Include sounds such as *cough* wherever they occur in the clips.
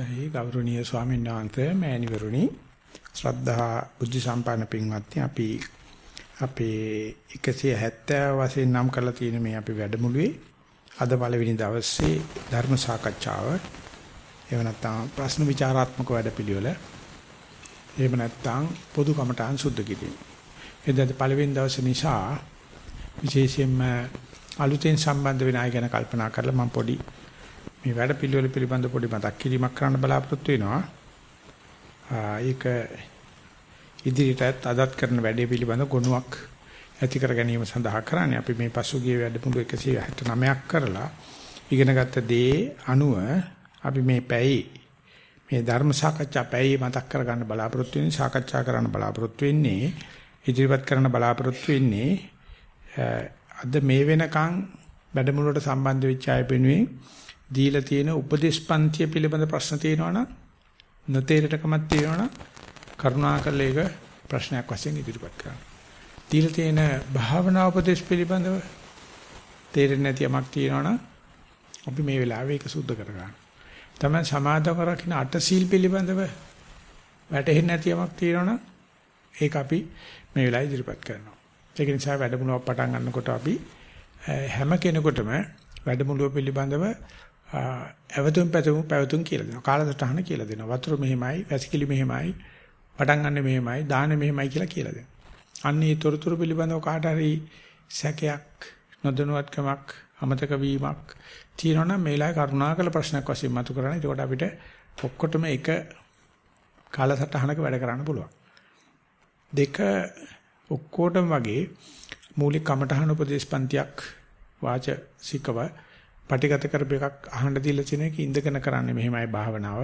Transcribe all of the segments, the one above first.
අවසරයි ගෞරවනීය ස්වාමීන් වහන්සේ මෑණිවරුනි. ශ්‍රද්ධා බුද්ධ සම්පන්න පින්වත්නි අපි අපේ 170 වශයෙන් නම් කරලා තියෙන මේ අපි වැඩමුළුවේ අද පළවෙනි දවසේ ධර්ම සාකච්ඡාව. එහෙම නැත්නම් ප්‍රශ්න විචාරාත්මක වැඩපිළිවෙල. එහෙම නැත්නම් පොදු කමඨාන් සුද්ධ කිරීම. එදාට පළවෙනි දවසේ නිසා විශේෂයෙන්ම අලුතෙන් සම්බන්ධ වෙන අය ගැන කල්පනා කරලා මම පොඩි මේ වැඩ පිළිවෙල පිළිබඳ පොඩි මතක් කිරීමක් කරන්න බලාපොරොත්තු වෙනවා. ඒක ඉදිරියටත් අදත් කරන වැඩේ පිළිබඳ ගුණයක් ඇති කර ගැනීම සඳහා කරන්නේ. අපි මේ පසුගිය වැඩමුළු 169ක් කරලා ඉගෙනගත්ත දේ අනුව අපි මේ පැයි මේ ධර්ම සාකච්ඡා පැයි මතක් කරගන්න බලාපොරොත්තු වෙන්නේ සාකච්ඡා කරන්න බලාපොරොත්තු වෙන්නේ ඉදිරිපත් කරන්න බලාපොරොත්තු වෙන්නේ අද මේ වෙනකන් වැඩමුළුවට සම්බන්ධ වෙච්ච අය වෙනුවෙන් දීලා තියෙන උපදේශපන්තිය පිළිබඳ ප්‍රශ්න තියෙනවනම් නොතේරෙටකමක් තියෙනවනම් කරුණාකරලා ඒක ප්‍රශ්නයක් වශයෙන් ඉදිරිපත් කරන්න. දීලා තියෙන භාවනා උපදේශ පිළිබඳව තේරෙන්නේ නැති යමක් තියෙනවනම් අපි මේ වෙලාවේ ඒක සුද්ධ කර ගන්න. තමයි සමාදව රකින්න අට සීල් පිළිබඳව වැටහෙන්නේ නැති යමක් තියෙනවනම් ඒක අපි මේ වෙලාවේ ඉදිරිපත් කරනවා. ඒක නිසා වැඩමුළුවක් පටන් ගන්නකොට අපි හැම කෙනෙකුටම වැඩමුළුව පිළිබඳව අවතුම් පැතුම් පැවතුම් කියලා දෙනවා. කාලසටහන කියලා දෙනවා. වතුර මෙහෙමයි, වැසිකිලි මෙහෙමයි, පටන් ගන්න මෙහෙමයි, දාන මෙහෙමයි කියලා කියලා දෙනවා. අන්න ඒ තොරතුරු පිළිබඳව කාට හරි සැකයක්, නොදැනුවත්කමක්, අමතක වීමක් තියෙනවනම් මේලායි කරුණාකර ප්‍රශ්නයක් වශයෙන් මතු කරන්න. එතකොට අපිට ඔක්කොටම එක කාලසටහනක වැඩ කරන්න පුළුවන්. දෙක ඔක්කොටම වගේ මූලික කමඨහන උපදේශ පන්තියක් වාචසිකව පටිගත කරපු එකක් අහන්න දීලා තියෙන එක ඉඳගෙන කරන්නේ මෙහෙමයි භාවනාව.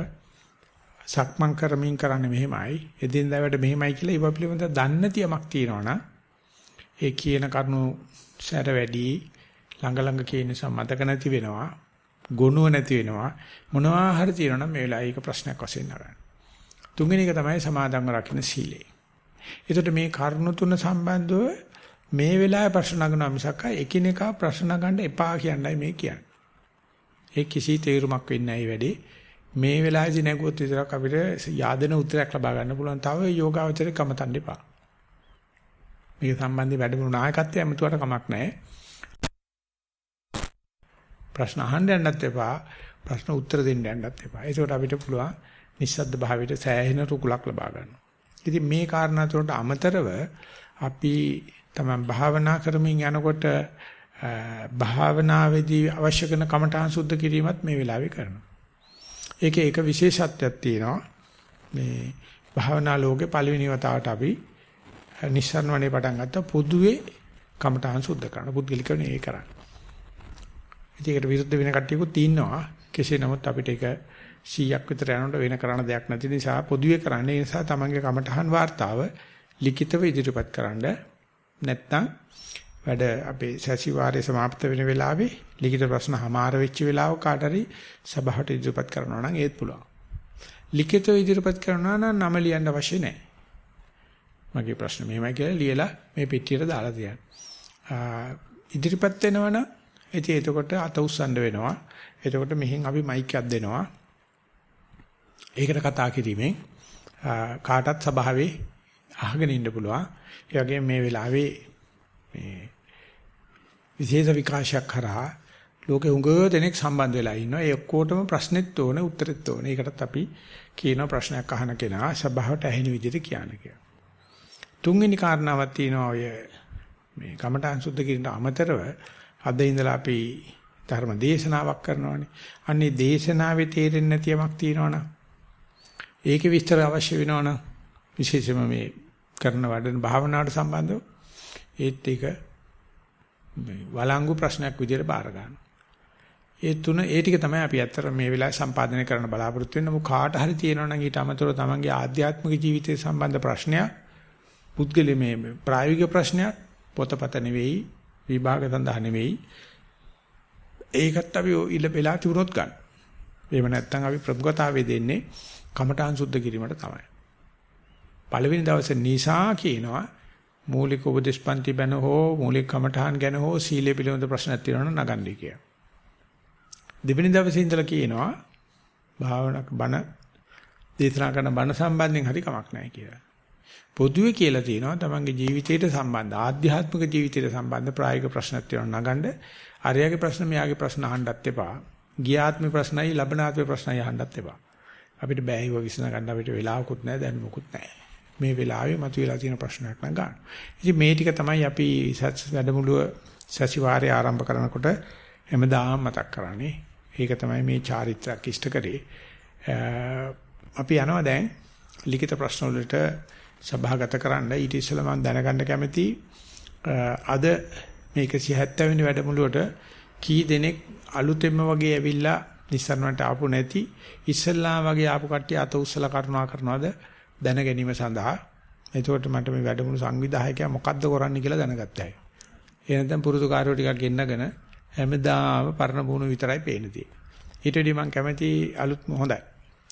සක්මන් කරමින් කරන්නේ මෙහෙමයි. එදින්දා වැඩ මෙහෙමයි කියලා ඒව පිළිබඳව දන්නේ නැති යමක් තියෙනවනම් ඒ කියන කරුණු සැර වැඩි ළඟ ළඟ කියන නිසා මතක නැති වෙනවා. ගුණුව නැති වෙනවා. මොනවා හරි තියෙනවනම් මේ වෙලාවේ ඒක ප්‍රශ්නයක් වශයෙන් නරන්න. තුන්වෙනි එක තමයි සමාදන්ව රකින්න සීලය. ඒකට මේ කරුණු තුන සම්බන්ධව මේ වෙලාවේ ප්‍රශ්න නගනවා මිසක් එකිනෙකා ප්‍රශ්න ගන්න එපා කියන්නයි මේ කියන්නේ. ඒ කිසි තේරුමක් වෙන්නේ නැහැ වැඩි. මේ වෙලාවේදී නැගුවොත් විතරක් අපිට yaadena උත්තරයක් ලබා ගන්න පුළුවන්. තව යෝගාවචරේ කමතන්න එපා. මේක සම්බන්ධයෙන් වැඩමුළු නායකත්වය ඇමතුවට කමක් නැහැ. ප්‍රශ්න අහන්න යන්නත් එපා. ප්‍රශ්න උත්තර දෙන්න යන්නත් එපා. ඒකට අපිට පුළුවන් නිස්සද්ද භාවයට සෑහෙන රුකුලක් ලබා ගන්න. ඉතින් මේ කාරණා තුනට අමතරව අපි තමයි භාවනා කරමින් යනකොට භාවනාවේදී අවශ්‍ය කරන කමඨාන් සුද්ධ කිරීමත් මේ වෙලාවේ කරනවා. ඒකේ එක විශේෂත්වයක් තියෙනවා. මේ භාවනා ලෝකේ පළවෙනි වතාවට අපි නිස්සරණ වනේ පටන් ගත්තා පොදුවේ කමඨාන් සුද්ධ කරන පුද්ගලිකව නේ ඒ කරන්නේ. ඒකට විරුද්ධ වෙන කට්ටියකුත් ඉන්නවා. කෙසේ නමුත් අපිට ඒක 100ක් විතර යනකොට වෙන කරන්න දෙයක් නැති නිසා පොදුවේ කරන්නේ ඒ නිසා තමන්ගේ කමඨහන් වார்த்தාව ලිඛිතව ඉදිරිපත් කරන්න නැත්නම් වැඩ අපේ සැසිවාරයේ સમાપ્ત වෙන වෙලාවේ ලිඛිත ප්‍රශ්න හමාර වෙච්ච වෙලාව කාට හරි සභාවට ඉදිරිපත් කරනවා නම් ඒත් පුළුවන්. ලිඛිතව ඉදිරිපත් කරනවා නම් නම ලියන්න අවශ්‍ය නැහැ. මගේ ප්‍රශ්න මෙහෙමයි කියලා ලියලා මේ පෙට්ටියට දාලා තියන්න. ඉදිරිපත් වෙනවනම් ඉතින් එතකොට අත උස්සන්න වෙනවා. එතකොට මෙහෙන් අපි මයික් එකක් දෙනවා. ඒකට කතා කිරීමෙන් කාටත් සභාවේ අහගෙන ඉන්න පුළුවන්. ඒ වගේම මේ වෙලාවේ මේ විශේෂ විකාශයක් කරා ලෝකෙ උඟ දෙනෙක් සම්බන්ධ වෙලා ඉන්නවා. ඒ ඔක්කොටම ප්‍රශ්නෙත් ඕනේ උත්තරෙත් ඕනේ. ඒකටත් අපි කියන ප්‍රශ්නයක් අහන කෙනා සභාවට ඇහෙන විදිහට කියන්න කියලා. තුන්වෙනි කාරණාවක් තියෙනවා ඔය මේ කමඨාන් සුද්ධ කිරීමට අමතරව අද ඉඳලා අපි ධර්ම දේශනාවක් කරනවානේ. අන්නේ දේශනාවේ තේරෙන්නේ නැති යමක් තියෙනවනම් ඒකේ විස්තර අවශ්‍ය වෙනවනම් විශේෂයෙන්ම මේ කරන වඩන භාවනාවට සම්බන්ධව ඒත් ඒක වළංගු ප්‍රශ්නයක් විදිහට බාර ගන්නවා. ඒ තුන ඒ ටික තමයි අපි ඇත්තට මේ වෙලාවේ සම්පාදනය කරන්න බලාපොරොත්තු වෙන්නේ. මොක කාට හරි තියෙනවා නම් ඊට අමතරව තමන්ගේ ආධ්‍යාත්මික ජීවිතය සම්බන්ධ ප්‍රශ්නයක් පුද්ගලයේ මේ ප්‍රායෝගික ප්‍රශ්නයක් පොතපත නෙවෙයි විභාග සඳහා නෙවෙයි ඒකත් අපි ඉල වෙලා තිබුණොත් ගන්න. එහෙම නැත්නම් අපි ප්‍රමුඛතාවය දෙන්නේ කමඨාන් සුද්ධ කිරීමට තමයි. පළවෙනි දවසේ නිසා කියනවා මූලික උපදේශ පන්ති බැන හෝ මූලික කමඨහන් ගැන හෝ සීලය පිළිබඳ ප්‍රශ්නක් තියෙනවා නම් නගන්නේ කියලා. දෙවෙනි දවසේ ඉඳලා කියනවා භාවනාවක් බණ දේශනා කරන බණ සම්බන්ධයෙන් හරි කමක් නැහැ කියලා. පොදුවේ කියලා තියෙනවා තමන්ගේ ජීවිතයට සම්බන්ධ ආධ්‍යාත්මික ජීවිතයට සම්බන්ධ ප්‍රායෝගික ප්‍රශ්නක් තියෙනවා නගන්න අරයාගේ ප්‍රශ්න මෙයාගේ ප්‍රශ්න අහන්නත් එපා. ගියාත්මේ ප්‍රශ්නයි ලබනාත්මේ ප්‍රශ්නයි අහන්නත් එපා. අපිට බෑ ඒව විසඳ ගන්න අපිට වෙලාවකුත් නැහැ දැනුමකුත් නැහැ. මේ වෙලාවේ මතුවලා තියෙන ප්‍රශ්නයක් නම් ගන්න. ඉතින් මේ ටික තමයි අපි වැඩමුළුව සතිವಾರයේ ආරම්භ කරනකොට හැමදාම මතක් කරන්නේ. ඒක තමයි මේ චාරිත්‍රාක් ඉෂ්ට කරේ. අපි යනවා දැන් ලිඛිත ප්‍රශ්න වලට සභාගත කරන්න ඊට ඉස්සෙල්ලා මම දැනගන්න කැමති අද මේ 170 වෙනි වැඩමුළුවට කී දෙනෙක් අලුතෙන්ම වගේ ඇවිල්ලා නිස්සරණට ආපු නැති ඉස්සල්ලා වගේ ආපු කට්ටිය අත උස්සලා කරුණා කරනවද දැන ගැනීම සඳහා එතකොට මට මේ වැඩමුළු සංවිධායකයා මොකද්ද කරන්නේ කියලා දැනගත්තා. ඒ නැත්නම් පුරුදු කාර්යෝ ටිකක් ගෙන්නගෙන හැමදාම පරණ බුණු විතරයි පේන තියෙන්නේ. ඊට වඩා මම කැමති අලුත් හොඳයි.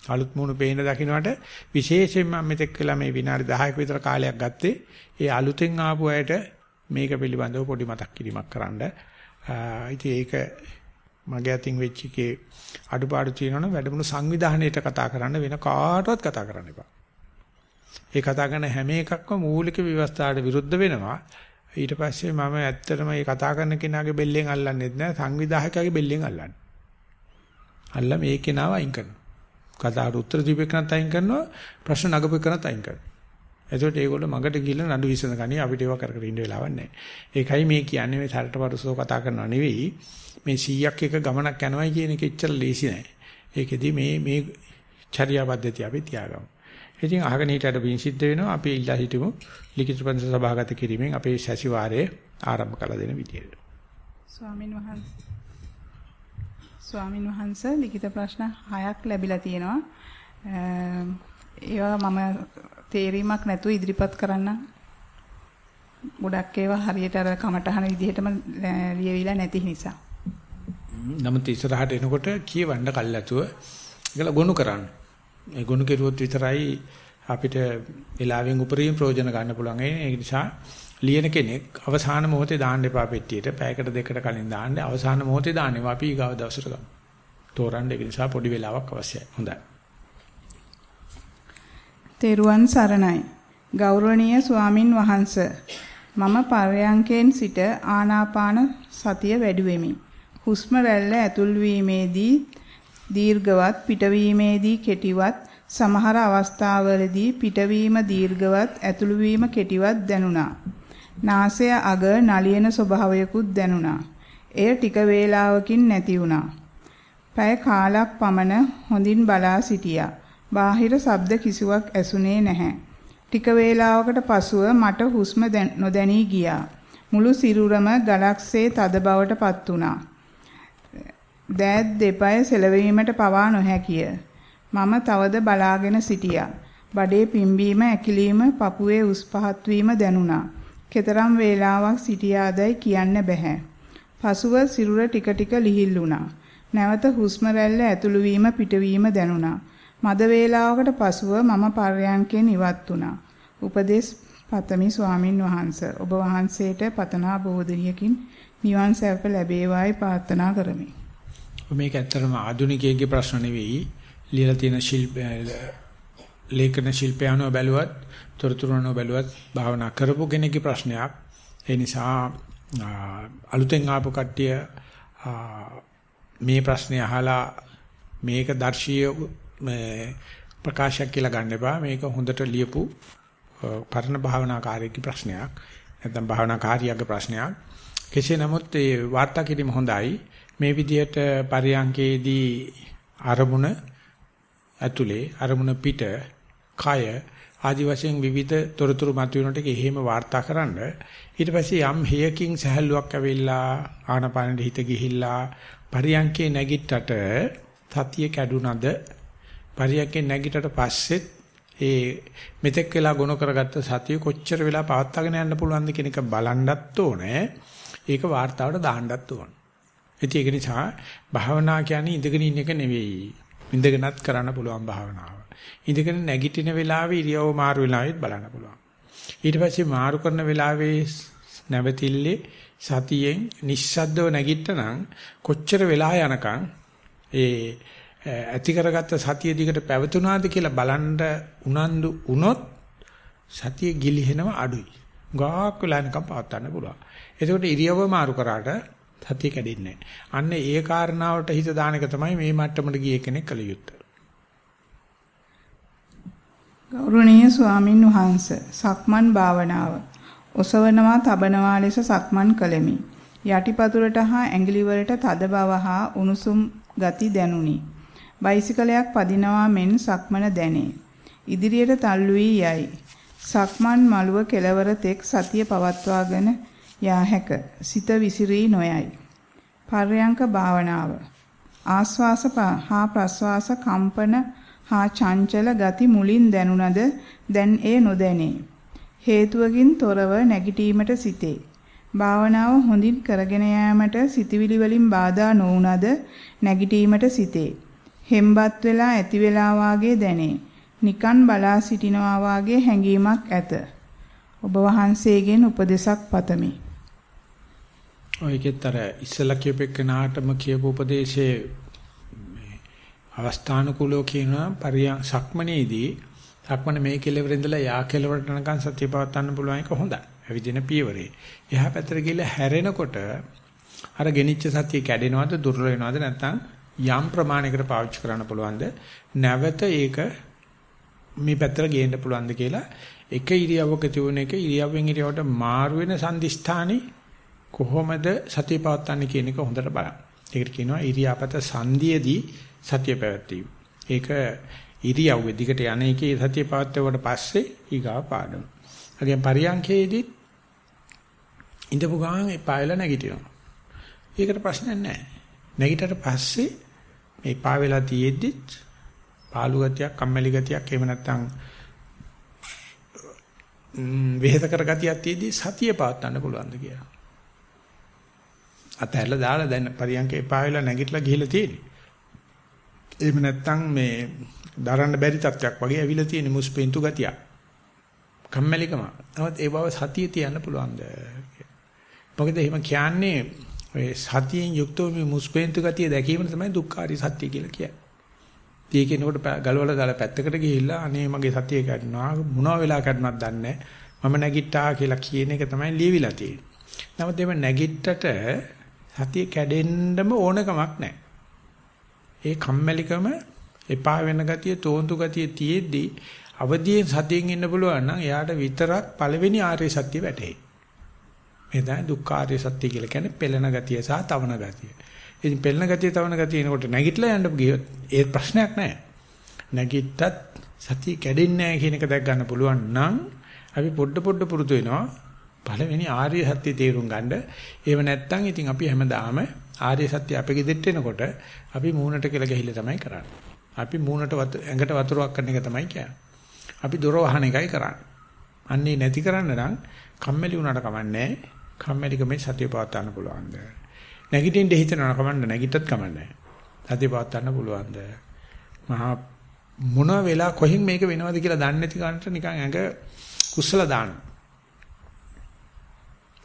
අලුත් මුණු පේන දකින්නට විශේෂයෙන් මම මෙතෙක් වෙලා මේ විනාඩි 10ක විතර කාලයක් ගත්තේ ඒ අලුතෙන් ආපු අයට මේක පිළිබඳව පොඩි මතක් කිරීමක් කරන්න. ඉතින් ඒක මගේ අතින් වෙච්ච එකේ අඩුපාඩු තියෙනවනම් වැඩමුළු සංවිධානයේට කතා කරන්න වෙන කාටවත් කතා කරන්න එපා. ඒ කතා කරන හැම එකක්ම මූලික ව්‍යවස්ථාවට විරුද්ධ වෙනවා. ඊට පස්සේ මම ඇත්තටම මේ කතා කරන කෙනාගේ බෙල්ලෙන් අල්ලන්නෙත් නෑ සංවිධායකයාගේ බෙල්ලෙන් අල්ලන්නේ. අල්ල මේ කෙනාව අයින් කරනවා. කතාවට උත්තර දීපේකනත් අයින් කරනවා ප්‍රශ්න නගපේකනත් අයින් කරනවා. එතකොට ඒගොල්ලෝ මගට ගිහිල්ලා නඩු විසඳ ගනි අපිට ඒවා කර කර ඉන්න වෙලාවක් නැහැ. ඒකයි මේ කියන්නේ මේ සරට පරසෝ කතා කරනවා නෙවෙයි මේ 100ක් එක ගමනක් යනවායි කියන එක එච්චර ලේසි නෑ. ඒකෙදි මේ මේ චර්යා පද්ධතිය අපි තියාගමු. ඉතින් අහගෙන හිටියට පින් සිද්ධ වෙනවා අපි ඉල්ලා හිටමු ලිඛිත පන්ස සභාගත කිරීමෙන් අපේ සැසිවාරයේ ආරම්භ කළ දෙන විදියට. ස්වාමින් වහන්සේ ස්වාමින් වහන්සේ ලිඛිත ප්‍රශ්න 6ක් ලැබිලා තියෙනවා. ඒවා මම තේරීමක් නැතුව ඉදිරිපත් කරන්න ගොඩක් ඒවා හරියට අර කමටහන විදිහටම ලියවිලා නැති නිසා. නමුත් ඉස්සරහට එනකොට කියවන්න කල්ැතුව ඒකල ගොනු කරන්න. ඒ ගොනු කෙරුවොත් විතරයි අපිට වෙලාවෙන් උපරිම ප්‍රයෝජන ගන්න පුළුවන්. ඒ නිසා ලියන කෙනෙක් අවසාන මොහොතේ දාන්න එපා පෙට්ටියට. පැයකට දෙකකට කලින් දාන්න. අවසාන මොහොතේ දාන්නවා අපි ඊගාව දවසට ගමු. තෝරන්න ඒ නිසා පොඩි වෙලාවක් අවශ්‍යයි. හොඳයි. තෙරුවන් සරණයි. ගෞරවනීය ස්වාමින් වහන්සේ මම පර්යංකෙන් සිට ආනාපාන සතිය වැඩි වෙමි. හුස්ම රැල්ල ඇතුල් වීමේදී දීර්ඝවත් පිටවීමේදී කෙටිවත් සමහර අවස්ථාවලදී පිටවීම දීර්ඝවත් ඇතුළු වීම කෙටිවත් දැනුණා. නාසය අග නලියන ස්වභාවයකුත් දැනුණා. එය ටික වේලාවකින් නැති වුණා. පැය කාලක් පමණ හොඳින් බලා සිටියා. බාහිර ශබ්ද කිසිවක් ඇසුනේ නැහැ. ටික වේලාවකට පසුව මට හුස්ම නොදැනී ගියා. මුළු සිරුරම ගලක්සේ තද බවට පත් වුණා. දෑත් දෙපය සෙලවීමට පවා නොහැකිය. මම තවද බලාගෙන සිටියා. බඩේ පිම්බීම ඇකිලිම පපුවේ උස් පහත් වීම දැනුණා. කෙතරම් වේලාවක් සිටියාදයි කියන්න බෑ. පසුව සිරුර ටික ටික ලිහිල් වුණා. නැවත හුස්ම රැල්ල ඇතුළු වීම පිටවීම දැනුණා. මද වේලාවකට පසුව මම පර්යංකෙන් ඉවත් වුණා. උපදේශ පතමි ස්වාමින් වහන්සේ ඔබ වහන්සේට පතනා බෝධියකින් නිවන් සැප ලැබේවායි ප්‍රාර්ථනා කරමි. මේක ඇත්තටම ආධුනිකයෙක්ගේ ප්‍රශ්න නෙවෙයි. ලියලා තියෙන ශිල්ප ලේඛන ශිල්පය අනුව බැලුවත්, තොරතුරු අනුව බැලුවත් භාවනා කරපු කෙනෙක්ගේ ප්‍රශ්නයක්. ඒ නිසා අලුතෙන් ආපු කට්ටිය මේ ප්‍රශ්නේ අහලා මේක දර්ශීය ප්‍රකාශයක් කියලා ගන්න එපා. මේක හොඳට ලියපු පරණ භාවනාකාරයෙක්ගේ ප්‍රශ්නයක්. නැත්නම් භාවනාකාරියගේ ප්‍රශ්නයක්. කෙසේ නමුත් ඒ වාර්තා කිරීම හොඳයි. මේ විදිහට පරියංකේදී අරමුණ ඇතුලේ අරමුණ පිට කය ආදි වශයෙන් විවිධ තොරතුරු මතුවෙනට එහෙම වාර්තාකරනද ඊට පස්සේ යම් හේයකින් සහැල්ලුවක් ඇවිල්ලා ආනපානෙ හිත ගිහිල්ලා පරියංකේ නැගිට්ටට සතිය කැඩුනද පරියංකේ නැගිටට පස්සෙත් ඒ මෙතෙක් වෙලා ගොනු කරගත්ත සතිය කොච්චර වෙලා පවත්වාගෙන යන්න පුළුවන්ද කියන එක බලන්නත් ඕනේ. ඒක වාර්තාවට දාන්නත් ඕනේ. ඉතින් ඒක නිසා භාවනා කියන්නේ ඉඳගෙන ඉන්න එක නෙවෙයි. ඉඳගෙනත් කරන්න පුළුවන් භාවනාව. ඉඳගෙන නැගිටින වෙලාවේ ඉරියව් මාරු වෙලාවෙත් බලන්න පුළුවන්. ඊට පස්සේ මාරු කරන වෙලාවේ නැවතිල්ලේ සතියෙන් නිස්සද්දව නැගිට්ටනම් කොච්චර වෙලා යනකම් ඒ ඇති කරගත්ත සතිය දිගට පැවතුනාද කියලා බලන්න උනන්දු වුණොත් සතිය ගිලිහෙනව අඩුයි. ගාක් වෙලා නිකන් පවත්වන්න පුළුවන්. එතකොට ඉරියව්ව මාරු කරාට සතිය කැඩෙන්නේ අන්න ඒ කාරණාවට හිත දාන එක තමයි මේ මට්ටමට ගිය කෙනෙක් කළ යුත්තේ. ගෞරවනීය ස්වාමින් වහන්සේ සක්මන් භාවනාව ඔසවනවා තබනවා ලෙස සක්මන් කළෙමි. යටිපතුලට හා ඇඟිලි වලට තද බව හා උණුසුම් ගති දැනුනි. බයිසිකලයක් පදිනවා මෙන් සක්මන දැනේ. ඉදිරියට තල්ලු වී යයි. සක්මන් මළුව කෙලවර තෙක් සතිය පවත්වාගෙන යා හැක. සිත විසිරී නොයයි. පර්යංක භාවනාව. ආස්වාස හා ප්‍රස්වාස කම්පන හා චංචල ගති මුලින් දැනුණද දැන් ඒ නොදැනේ. හේතුවකින් තොරව නැගිටීමට සිටේ. භාවනාව හොඳින් කරගෙන යාමට සිතවිලි වලින් බාධා නොවුනද නැගිටීමට සිටේ. හෙම්බත් වෙලා ඇති වෙලා වාගේ දැනේ. නිකන් බලා සිටිනවා වාගේ හැඟීමක් ඇත. ඔබ වහන්සේගෙන් උපදේශක් පතමි. ඔයකෙතර ඉස්සලා කියපෙකනාටම කියපු උපදේශයේ අවස්ථානුකූලව කියනවා පරියන් සක්මනේදී සක්මන මේ කෙලවර ඉඳලා යා කෙලවරට යනකන් සතිය පවත්වන්න පුළුවන් එක හොඳයි. ඇවිදින පියවරේ. එහා පැත්තට ගිහලා හැරෙනකොට අර ගෙනිච්ච සතිය කැඩෙනවද දුර්වල වෙනවද නැත්නම් යම් ප්‍රමාණයකට පාවිච්චි කරන්න පුළුවන්ද නැවත ඒක මේ පැත්තට ගේන්න පුළුවන්ද කියලා එක ඉරියව්වක තිබුණ එක ඉරියව්වෙන් ඉරියව්වට මාරු වෙන සංදිස්ථානේ කොහොමද සතිය පවත්වන්නේ කියන එක හොඳට බලන්න. ඒකට කියනවා ඉරියාපත සංදියේදී සතිය පැවැත්වීම. ඒක ඉරියව්වේ දිගට යන එකේ සතිය පවත්වුවට පස්සේ ඊගා පාඩම. අගින් පරියන්කේදී ඉඳපු ගමන් එපා වෙලා නැගිටිනවා. ඒකට ප්‍රශ්නයක් නැහැ. නැගිටට පස්සේ මේ පා වෙලා තියෙද්දිත් පාළු ගතියක්, කම්මැලි ගතියක් එහෙම නැත්නම් වෙහෙත කර ගතියක් තියෙද්දි සතිය පවත්වන්න පුළුවන්ද කියලා. අතහැරලා දාලා දැන් පරියන්කේ එපා වෙලා නැගිටලා ගිහිල්ලා තියෙන්නේ. එහෙම නැත්නම් මේ දරන්න බැරි තත්යක් වගේ ඇවිල්ලා තියෙන මුස්පෙන්තු ගතියක්. කම්මැලිකම. නමුත් ඒ බව සතිය තියන්න පුළුවන්ද? මොකද එහෙම කියන්නේ ඔය සතියෙන් යුක්තව මේ මුස්පෙන්තු ගතිය දැකීම තමයි දුක්ඛාරී සත්‍ය කියලා කියන්නේ. ඒකේනකොට ගලවලා දාලා පැත්තකට ගිහිල්ලා අනේ මගේ සතිය කඩනවා මොනවා වෙලා කඩනවද දන්නේ මම නැගිට්ටා කියලා කියන එක තමයි ලියවිලා තියෙන්නේ. නමුත් එimhe නැගිට්ටට සතිය කැඩෙන්නම ඕනකමක් නැහැ. ඒ කම්මැලිකම එපා වෙන ගතිය තෝන්තු ගතිය තියෙද්දී අවදියෙන් සතියෙන් ඉන්න පුළුවන් නම් එයාට විතරක් පළවෙනි ආර්ය සත්‍ය වැටහෙයි. මේ තමයි දුක්ඛාර්ය සත්‍ය කියලා කියන්නේ පෙළෙන ගතිය සහ තවන ගතිය. ඉතින් පෙළෙන ගතිය තවන ගතිය එනකොට නැගිටලා යන්න ගියොත් ඒ ප්‍රශ්නයක් නැහැ. නැගිට්ටත් සතිය කැඩෙන්නේ නැහැ කියන එක දැක් ගන්න පුළුවන් නම් අපි පොඩ පොඩ පුරුදු වෙනවා. පළවෙනි ආර්ය සත්‍ය තේරුම් ගන්න. ඒව නැත්තම් ඉතින් අපි හැමදාම ආර්ය සත්‍ය අපේ ගෙදෙට්ට එනකොට අපි මූණට කියලා ගහිලා තමයි කරන්නේ. අපි මූණට ඇඟට වතුරක් කරන එක තමයි කියන්නේ. අපි දොර වහන එකයි කරන්නේ. අන්නේ නැති කරන්න නම් කම්මැලි වුණාට කමන්නේ කම්මැලිකමේ සතිය පවත්වා ගන්න පුළුවන්ද? නැගිටින්න හිතනවා කමන්න නැගිටත් කමන්නේ. සතිය පවත්වා ගන්න පුළුවන්ද? මහා මොන වෙලා කොහෙන් මේක වෙනවද කියලා දන්නේ නැති කන්ට නිකන් ඇඟ කුස්සල දානවා.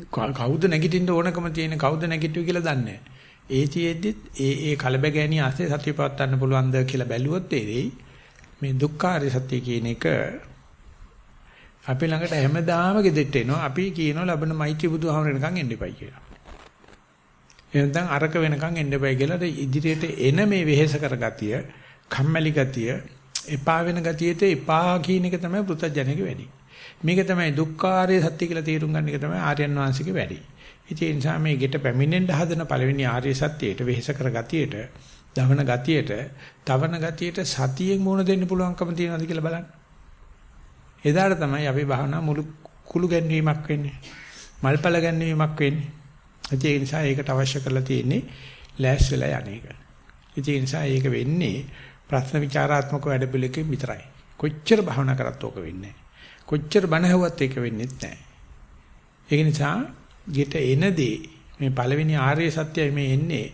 කවුද නැගිටින්න ඕනකම තියෙන කවුද නැගිටුවේ කියලා දන්නේ නැහැ. ඒ තියෙද්දිත් ඒ ඒ කලබගෑනිය ආසේ සතිය පවත්වන්න පුළුවන්ද කියලා බැලුවොත් තේරෙයි මේ දුක්ඛාරය සත්‍ය කියන එක අපි ළඟට හැමදාම ගෙදෙට්ට එනවා අපි කියනවා ලබන මෛත්‍රී බුදුහාමර වෙනකන් එන්න එපයි කියලා. එහෙනම් අරක වෙනකන් එන්න එපයි කියලා ඉදිරියට එන මේ වෙහෙස කරගතිය, කම්මැලි ගතිය, එපා වෙන ගතියට එපා කියන එක තමයි පුතජනක වැඩි. මේක තමයි දුක්ඛාරය සත්‍ය කියලා තේරුම් ගන්න එක තමයි ආර්යයන් වහන්සේගේ වැඩි. ඒ නිසා මේ ගෙට පැමිණෙන්න හදන පළවෙනි ආර්ය සත්‍යයට වෙහෙස කර ගතියට, දවන ගතියට, තවන ගතියට සතියෙන් මුණ දෙන්න පුළුවන්කම තියෙනවද කියලා බලන්න. එදාට තමයි අපි භාවනා මුළු කුළු ගැන්වීමක් වෙන්නේ. මල්පල ගැන්වීමක් වෙන්නේ. ඒ නිසා ඒකට අවශ්‍ය කරලා තියෙන්නේ ලෑස් වෙලා යන එක. ඒ නිසා ඒක වෙන්නේ ප්‍රශ්න විචාරාත්මක වැඩපිළිවෙලකින් විතරයි. කොච්චර භාවනා කරත් ඕක වෙන්නේ කොච්චර බණ ඇහුවත් ඒක වෙන්නේ නැහැ. ඒක නිසා ගෙට එනදී මේ පළවෙනි ආර්ය සත්‍යයි මේ එන්නේ.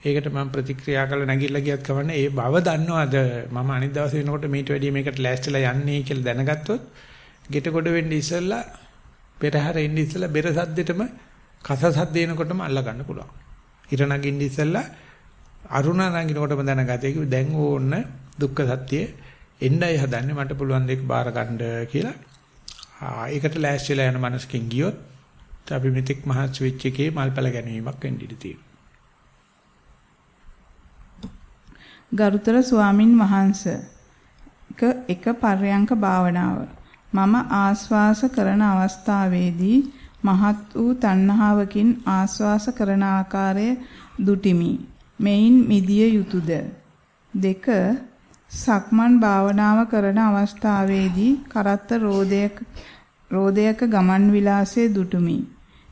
ඒකට මම ප්‍රතික්‍රියා කළ නැගිටලා ගියත් කවන්නේ ඒ බව දන්නවද මම අනිත් දවසේ වෙනකොට මීට වැඩිය මේකට ලෑස්තිලා යන්නේ කියලා දැනගත්තොත් ගෙට කොට වෙන්න ඉස්සෙල්ලා පෙරහැර ඉන්න ඉස්සෙල්ලා බෙර සද්දෙටම කස සද්ද එනකොටම අල්ල ගන්න පුළුවන්. ඉර නගින්න ඉස්සෙල්ලා අරුණ නංගිනකොටම දැනගත්තේ දැන් ඕන්න දුක්ඛ සත්‍ය එන්නයි හදන්නේ මට පුළුවන් දෙයක් බාර ගන්න කියලා. ඒකට ලෑස්තිලා යන මනසකින් ගියොත් අපි මෙතෙක් මහත් ස්විච් එකේ මල්පල ගැනීමක් වෙන්න ඉඩ තියෙනවා. ගරුතර ස්වාමින් වහන්සේ එක පර්යංක භාවනාව මම ආස්වාස කරන අවස්ථාවේදී මහත් වූ තණ්හාවකින් ආස්වාස කරන ආකාරය දුටිමි. මෙයින් මිදිය යුතුයද? දෙක සක්මන් භාවනාව කරන අවස්ථාවේදී කරත්ත රෝදයක රෝදයක ගමන් විලාසයේ දුටුමි.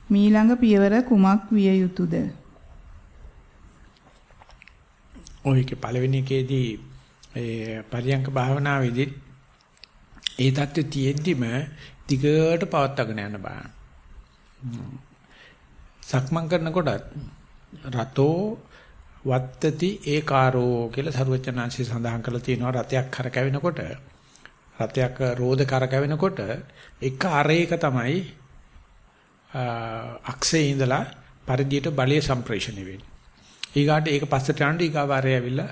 මීළඟ පියවර කුමක් විය යුතුයද? ඔයකේ පළවෙනි එකේදී ඒ පරියංක භාවනාවේදී ඒ தත්ත්වය තියෙද්දිම දිගට පවත්වාගෙන යන්න බෑ. සක්මන් කරනකොටත් රතෝ වත්තති ඒකාරෝ කියලා සරුවචනාංශي සඳහන් කරලා තියෙනවා රතයක් කරකැවෙනකොට රතයක් රෝද කරකැවෙනකොට එක අරයක තමයි අක්ෂේ ඉඳලා පරිධියට බලය සම්ප්‍රේෂණය වෙන්නේ. ඊගාට ඒක පස්සට යනකොට ඊගාව අරය ඇවිල්ලා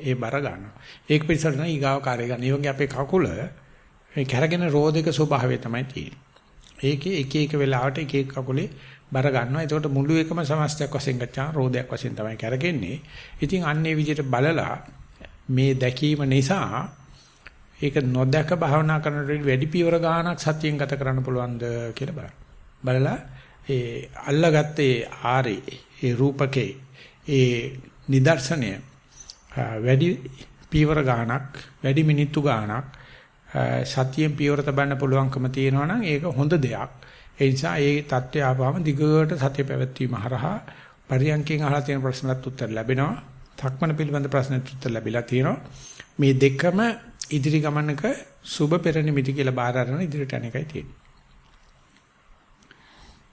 ඒ බර ගන්නවා. ඒක පිටසට නම් ඊගාව කාර්ය ගන්න. ඒ වගේ අපේ කකුල මේ කැරගෙන රෝදක ස්වභාවය තමයි තියෙන්නේ. ඒකේ එක එක වෙලාවට එක එක කකුලේ බර ගන්නවා. එතකොට මුළු එකම සමස්තයක් වශයෙන් ගච්ඡා රෝදයක් වශයෙන් තමයි කරගෙන්නේ. ඉතින් අන්නේ විදිහට බලලා මේ දැකීම නිසා ඒක නොදක භාවනා කරනකොට වැඩි පියවර ගාණක් සතියෙන් ගත කරන්න පුළුවන්ද කියලා බලන්න. බලලා ඒ අල්ලගත්තේ ආරේ ඒ රූපකේ ඒ නිදර්ශනය වැඩි පියවර ගාණක් වැඩි මිනිත්තු ගාණක් සතියෙන් පියවර තබන්න පුළුවන්කම තියෙනවා නම් ඒක හොඳ දෙයක්. ඒ නිසා ඒ தත්ත්වය ආවම දිගට සතිය පැවැත්වීම හරහා පරියන්කෙන් අහලා තියෙන ප්‍රශ්නලත් උත්තර ලැබෙනවා. තක්මන පිළිබඳ ප්‍රශ්නෙත් උත්තර ලැබිලා තියෙනවා. මේ දෙකම ඉදිරි ගමනක සුබ පෙරනිමිති කියලා බාර අරගෙන ඉදිරියට යන එකයි තියෙන්නේ.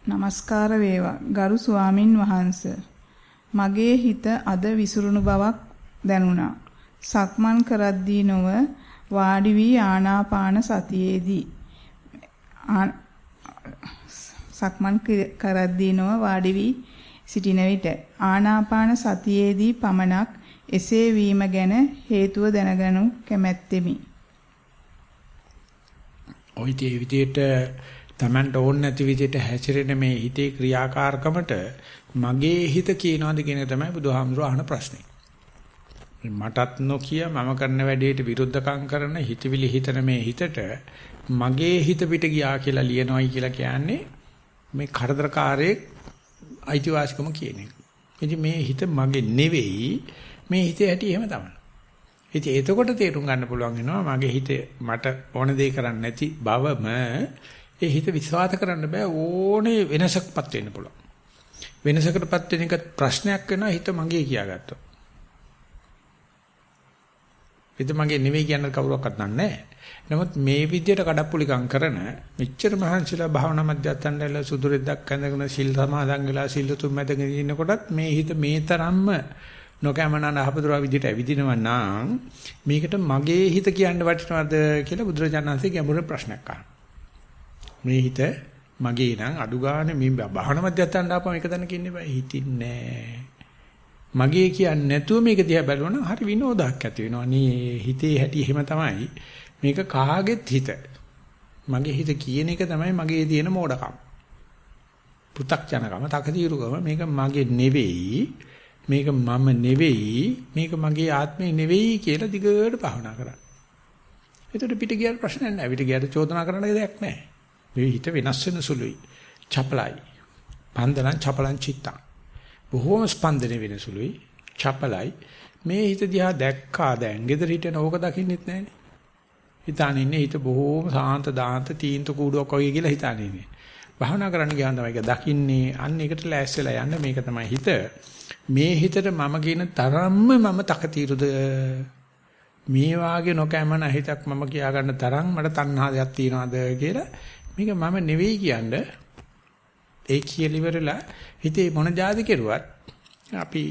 নমস্কার වේවා ගරු ස්වාමින් වහන්ස මගේ හිත අද විසිරුණු බවක් දැනුණා සක්මන් කරද්දී නොව වාඩි වී ආනාපාන සතියේදී සක්මන් කරද්දී නොව වාඩි වී සිටින විට ආනාපාන සතියේදී පමණක් එසේ වීම ගැන හේතුව දැනගනු කැමැත්තෙමි. ওই tie විදියට Tamanට ඕන නැති විදියට හැසිරෙන මේ හිතේ ක්‍රියාකාරකමට මගේ හිත කියනවාද කියන තමයි බුදුහාමුදුරුවෝ අහන ප්‍රශ්නේ. මටත් නොකිය මම කරන වැඩේට විරුද්ධකම් කරන හිතවිලි හිතන මේ හිතට මගේ හිත පිට ගියා කියලා ලියනවයි කියලා කියන්නේ මේ කරදරකාරයේ අයිතිවාසිකම කියන එක. ඉතින් මේ හිත මගේ නෙවෙයි මේ හිතේ ඇටි එහෙම තමයි. ඉතින් එතකොට තේරුම් ගන්න පුළුවන් වෙනවා මගේ හිත මට ඕන දේ කරන්නේ නැති බවම ඒ හිත විශ්වාස කරන්න බෑ ඕනේ වෙනසක්පත් වෙන්න පුළුවන්. වෙනසකටපත් වෙන එක ප්‍රශ්නයක් වෙනවා හිත මගේ කියාගත්තොත්. හිත මගේ නෙවෙයි කියන කවුරක්වත් දන්නේ නැහැ. නමුත් මේ විදියට කඩප්පුලිකම් කරන මෙච්චර මහන්සිලා භාවනා මධ්‍යස්ථානවල සුදුරෙද්දක් ඇඳගෙන සිල් සමාදන් වෙලා සිල් තුන් මැදගෙන ඉන්නකොටත් මේ හිත මේ තරම්ම නොකෑමනන අහපදුරා විදියට ඇවිදිනවා නම් මේකට මගේ හිත කියන්න වටිනවද කියලා බුදුරජාණන්සේ ගැඹුරු ප්‍රශ්නයක් අහනවා. මේ හිත මගේ නම් අඩු ගන්න මේ භාවනා මධ්‍යස්ථාන දාපම එක තැනක ඉන්න බෑ. හිතින්නේ මගේ කියන්නේ නැතුව මේක දිහා බලනවා හරි විනෝදයක් ඇති වෙනවා. නේ හිතේ හැටි එහෙම තමයි. මේක කාගෙත් හිත මගේ හිත කියන එක තමයි මගේ තියෙන මෝඩකම පු탁ජනකම තකතිරුකම මේක මගේ නෙවෙයි මේක මම නෙවෙයි මේක මගේ ආත්මේ නෙවෙයි කියලා දිගට භාවනා කරා. එතකොට පිට ගියාට ප්‍රශ්නයක් නැහැ. පිට ගියාට චෝදනා කරන්න දෙයක් නැහැ. මේ හිත වෙනස් වෙන සුළුයි. චපලයි. පන්දලං චපලං චිත්තං. බොහෝම ස්පන්දනය වෙන සුළුයි. චපලයි. මේ හිත දිහා දැක්කා දැන් ගෙදර හිටියන ඕක දකින්නෙත් නැහනේ. හිතාන ඉන්නේ හිත බොහෝම සාන්ත දාන්ත තීන්ත කූඩුවක් වගේ කියලා හිතාන ඉන්නේ. භාවනා කරන්න ගියාම තමයි ඒක දකින්නේ. අන්න ඒකට ලෑස්තිලා යන්න මේක තමයි හිත. මේ හිතට මම කියන තරම්ම මම තකතිරුද මේ වාගේ නොකෑමන හිතක් මම කියා ගන්න තරම් මට තණ්හාවක් තියනවාද කියලා මේක මම නෙවෙයි කියන්නේ ඒ කියලිවරලා හිතේ මොන જાති කෙරුවත් අපි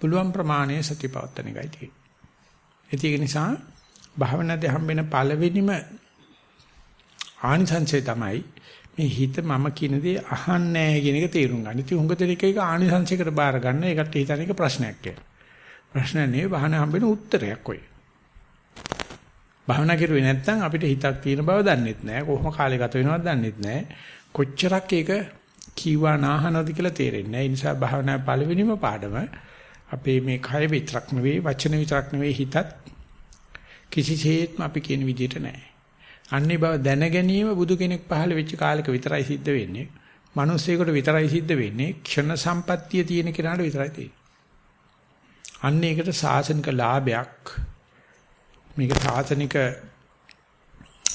පුළුවන් ප්‍රමාණය සතිපවත්තන එකයි තියෙන්නේ. ඒක නිසා භාවනාවේ හම්බෙන පළවෙනිම ආනිසංසය තමයි මේ හිත මම කියන දේ අහන්නේ නැහැ කියන එක තේරුම් ගන්න. ඉතින් උඟ දෙනික එක ආනිසංසයකට බාර ගන්න ඒකට හිතන එක ප්‍රශ්නයක් කියලා. ප්‍රශ්න නෙවෙයි භාවනා හම්බෙන උත්තරයක් ඔය. භාවනා කරුවේ නැත්නම් අපිට හිතක් තියෙන බව දන්නෙත් නැහැ. කොහොම කාලේ ගත වෙනවද දන්නෙත් නැහැ. කොච්චරක් ඒක කීවා නාහනවද කියලා තේරෙන්නේ නැහැ. ඒ නිසා භාවනා පළවෙනිම පාඩම අපේ මේ කය විතරක් නෙවෙයි වචන විතරක් නෙවෙයි හිතත් කිසිසේත්ම අපි කියන විදිහට නැහැ. අන්නේ බව දැන ගැනීම බුදු කෙනෙක් පහළ වෙච්ච කාලෙක විතරයි සිද්ධ වෙන්නේ. මිනිස්සෙකුට විතරයි සිද්ධ වෙන්නේ. ක්ෂණ සම්පත්තිය තියෙන කෙනාට විතරයි තියෙන්නේ. අන්න ඒකට සාසනික ලාභයක් මේක සාසනික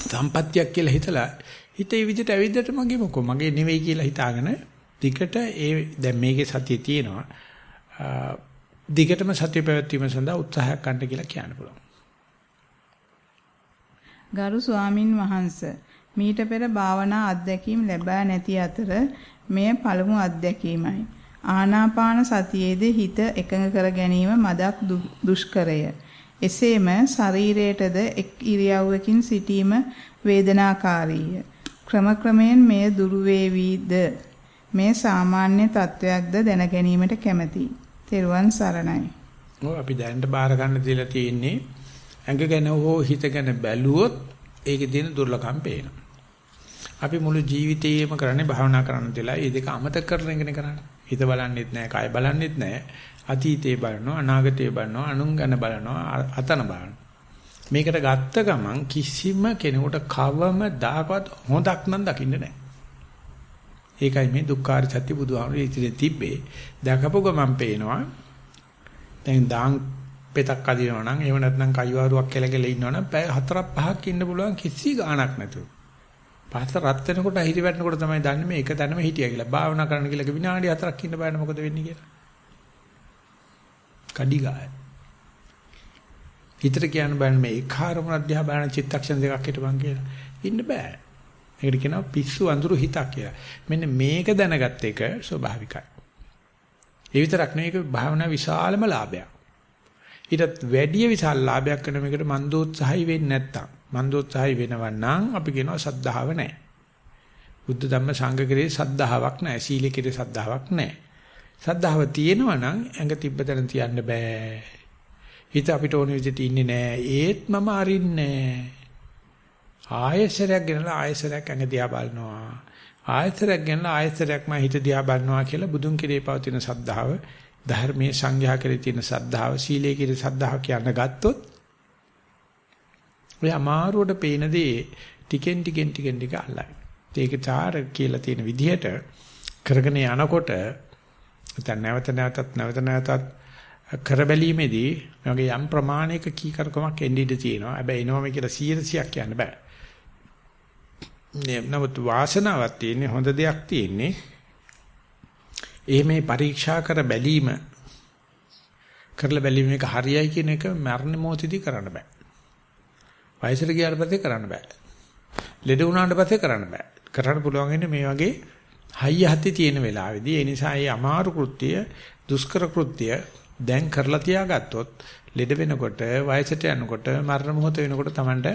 සම්පත්තියක් කියලා හිතලා හිතේ විදිහට ඇවිද්දට මගේ මොකෝ මගේ නෙවෙයි කියලා හිතාගෙන දිගට ඒ දැන් මේකේ සතිය තියෙනවා දිගටම සතිය පැවැත්වීම සඳහා උත්සාහයක් ගන්න කියලා කියන්න පුළුවන්. ගරු ස්වාමින් වහන්සේ මීට පෙර භාවනා අත්දැකීම් ලැබා නැති අතර මෙය පළමු අත්දැකීමයි. ආනාපාන සතියේද හිත එකඟ කර ගැනීම මදක් දුෂ්කරය. එසේම ශරීරයටද එක් ඉරියව්වකින් සිටීම වේදනාකාරීය. ක්‍රමක්‍රමයෙන් මෙය දුරු වේවිද මේ සාමාන්‍ය තත්වයක්ද දැන ගැනීමට කැමැතියි. තෙරුවන් සරණයි. ඔව් අපි දැනට බාර ගන්න දීලා තියෙන්නේ ඇඟ ගැන හෝ හිත ගැන බැලුවොත් ඒකේ තියෙන දුර්ලභම් පේනවා. අපි මුළු ජීවිතේම කරන්නේ භාවනා කරන්න දෙලා ඒ දෙක අමතක කරන එකනේ කරන්නේ. හිත බලන්නෙත් නැහැ, කය බලන්නෙත් නැහැ. අතීතේ බලනවා, අනාගතේ බලනවා, අනුන් ගැන බලනවා, අතන බලනවා. මේකට ගත්ත ගමන් කිසිම කෙනෙකුට කවම දාකවත් හොඳක් නම් දකින්න නැහැ. ඒකයි මේ දුක්ඛාර සත්‍ය බුදුහාමුදුරේ ඉතිරි තිබ්බේ. දැකපු ගමන් පේනවා. දැන් දාන් පෙතක් අදිනවා නම් එහෙම නැත්නම් කයිවාරුවක් කෙලකෙල ඉන්නවා නම් පැය 4ක් 5ක් ඉන්න පුළුවන් කිසි ගාණක් නැතුව. පහත රත් වෙනකොට හිරි වැටෙනකොට තමයි දන්නේ මේ එක තැනම හිටියා කියලා. භාවනා කරන්න කියලා විනාඩි 4ක් ඉන්න බෑන මොකද වෙන්නේ කියලා. කඩි ගාය. හිතට කියන්න බෑ මේ එකාරම අධ්‍යා බලන චිත්තක්ෂණ දෙකක් හිටපන් කියලා. ඉන්න බෑ. ඒකට කියනවා පිස්සු අඳුරු හිතක් කියලා. මෙන්න මේක දැනගත් එක ස්වභාවිකයි. ඒ විතරක් නෙවෙයි ඒක භාවනා විශාලම ලාභයක්. ඊටත් වැඩි විශාල ලාභයක් කරන මේකට මන්දෝත්සහයි වෙන්නේ නැත්තම් මන්දෝත්සහයි වෙනවා නම් අපි කියනවා සද්ධාව නැහැ. බුද්ධ ධම්ම සංඝ කෙරේ සද්ධාාවක් නැහැ. සීල කෙරේ සද්ධාාවක් නැහැ. සද්ධාව තියෙනවා නම් ඇඟ තිබ්බතන තියන්න බෑ. හිත අපිට ඕන විදිහට ඉන්නේ නැහැ. ඒත් මම අරින්නේ ආයසරයක් ගෙනලා ආයසරයක් ඇඟ දිහා බලනවා. ආයසරයක් ගෙනලා ආයසරයක් මම හිත දිහා බලනවා කියලා බුදුන් කෙරේ පවතින සද්ධාව ධර්මයේ සංඝයා කෙරේ තියෙන සද්ධාව සීලයේ කෙරේ සද්ධාව කියන්න ගත්තොත් ඔය අමාරුවට පේන දේ ටිකෙන් ටිකෙන් ටිකෙන් ටික අල්ලයි. ඒක චාර කියලා තියෙන විදිහට කරගෙන යනකොට නැත්නම් නැවත නැවතත් නැවත නැවතත් කරබැලීමේදී මගේ යම් ප්‍රමාණයක කීකරකමක් එන්න ඉඩ තියෙනවා. හැබැයි එනවම කියලා 100ක් කියන්න බෑ. නමුත් වාසනාවක් තියෙන්නේ හොඳ දෙයක් තියෙන්නේ. ඒ මේ පරීක්ෂා කර බැලීම කරලා බැලීම එක හරියයි කියන එක මරණ මොහොතදී කරන්න බෑ. වයසට ගියාට පස්සේ කරන්න බෑ. ලෙඩ වුණාට පස්සේ කරන්න බෑ. කරන්න පුළුවන් ඉන්නේ මේ වගේ හයිය හති තියෙන වෙලාවේදී ඒ නිසා මේ අමාරු කෘත්‍ය දුෂ්කර කෘත්‍ය දැන් කරලා තියාගත්තොත් ලෙඩ වෙනකොට වයසට යනකොට මරණ මොහොත වෙනකොට Tamanට